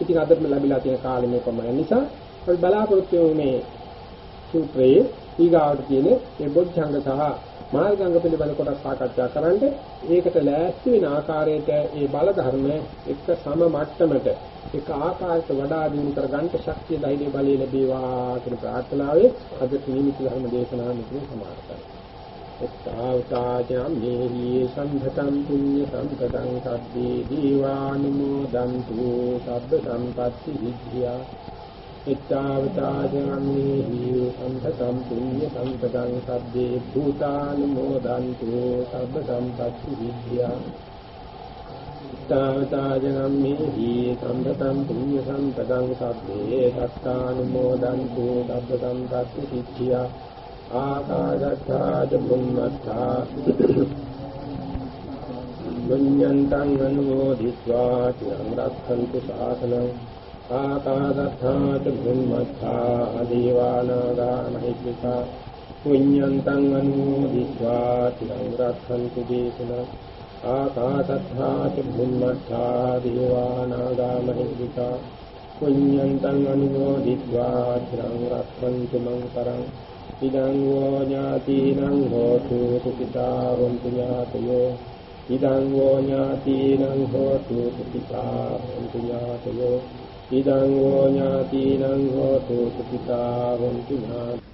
ඉතින් අදට ලැබිලා තියෙන කාලෙ මේ ප්‍රමාණය නිසා අපි බලාපොරොත්තු වෙන්නේ සූත්‍රයේ ඊගාවට කියන මේ බොද්ධංග සහ මාර්ගාංග පිළිබඳ කොටස් සාකච්ඡා කරන්න ඒකට ලෑස්ති වෙන ආකාරයට ඒ බල ධර්ම එක සම මට්ටමට එක ආකාරයකට වඩා දිනු කර ගන්නට ශක්තිය ධෛර්ය බලය ලැබේවා කියන ප්‍රාර්ථනාවේ අද නිමිති ධර්ම දේශනාව මෙතන සමාප්තයි. එක්තාවතාජම් මේහි සම්භතම් පුඤ්ඤ සම්පතං සබ්බේ දීවානුමෝදන්තු සබ්බ සම්පත්ති විද්‍යා එක්තාවතාජම්මේහි සම්පතම් පුඤ්ඤ සම්පතං සබ්බේ භූතානුමෝදන්තු සබ්බ සම්පත්ති විද්‍යා එක්තාවතාජම්මේහි සම්පතම් පුඤ්ඤ සම්පතං සබ්බේ සත්තානුමෝදන්තු සබ්බ සම්පත්ති විද්‍යා ආකාශත්තා ච බුම්මත්තා පුඤ්ඤන්තං අනුමෝදිत्वा චිරං රක්ඛන්තු ශාසනං ආකාදත්තාච බුම්මත්තා අදීවානාගා මහිත්‍තිකා පුඤ්ඤන්තං අනුමෝදිत्वा තිරං රක්ඛන්තු දේශන ආකාදත්තාච බුම්මත්තා දීවානාගා මහිත්‍තිකා පුඤ්ඤන්තං අනුමෝදිत्वा තිරං රක්ඛන්තු මං කරං ඉදං වෝ ඥාතිනං හෝතු සුඛිතා වന്തു ඥාතයෝ ඉදං වෝ ඥාතිනං හෝතු සුඛිතා වന്തു ඥාතයෝ ඉදං වෝ ඥාතිනං හෝතු සුඛිතා වന്തു ඥාතයෝ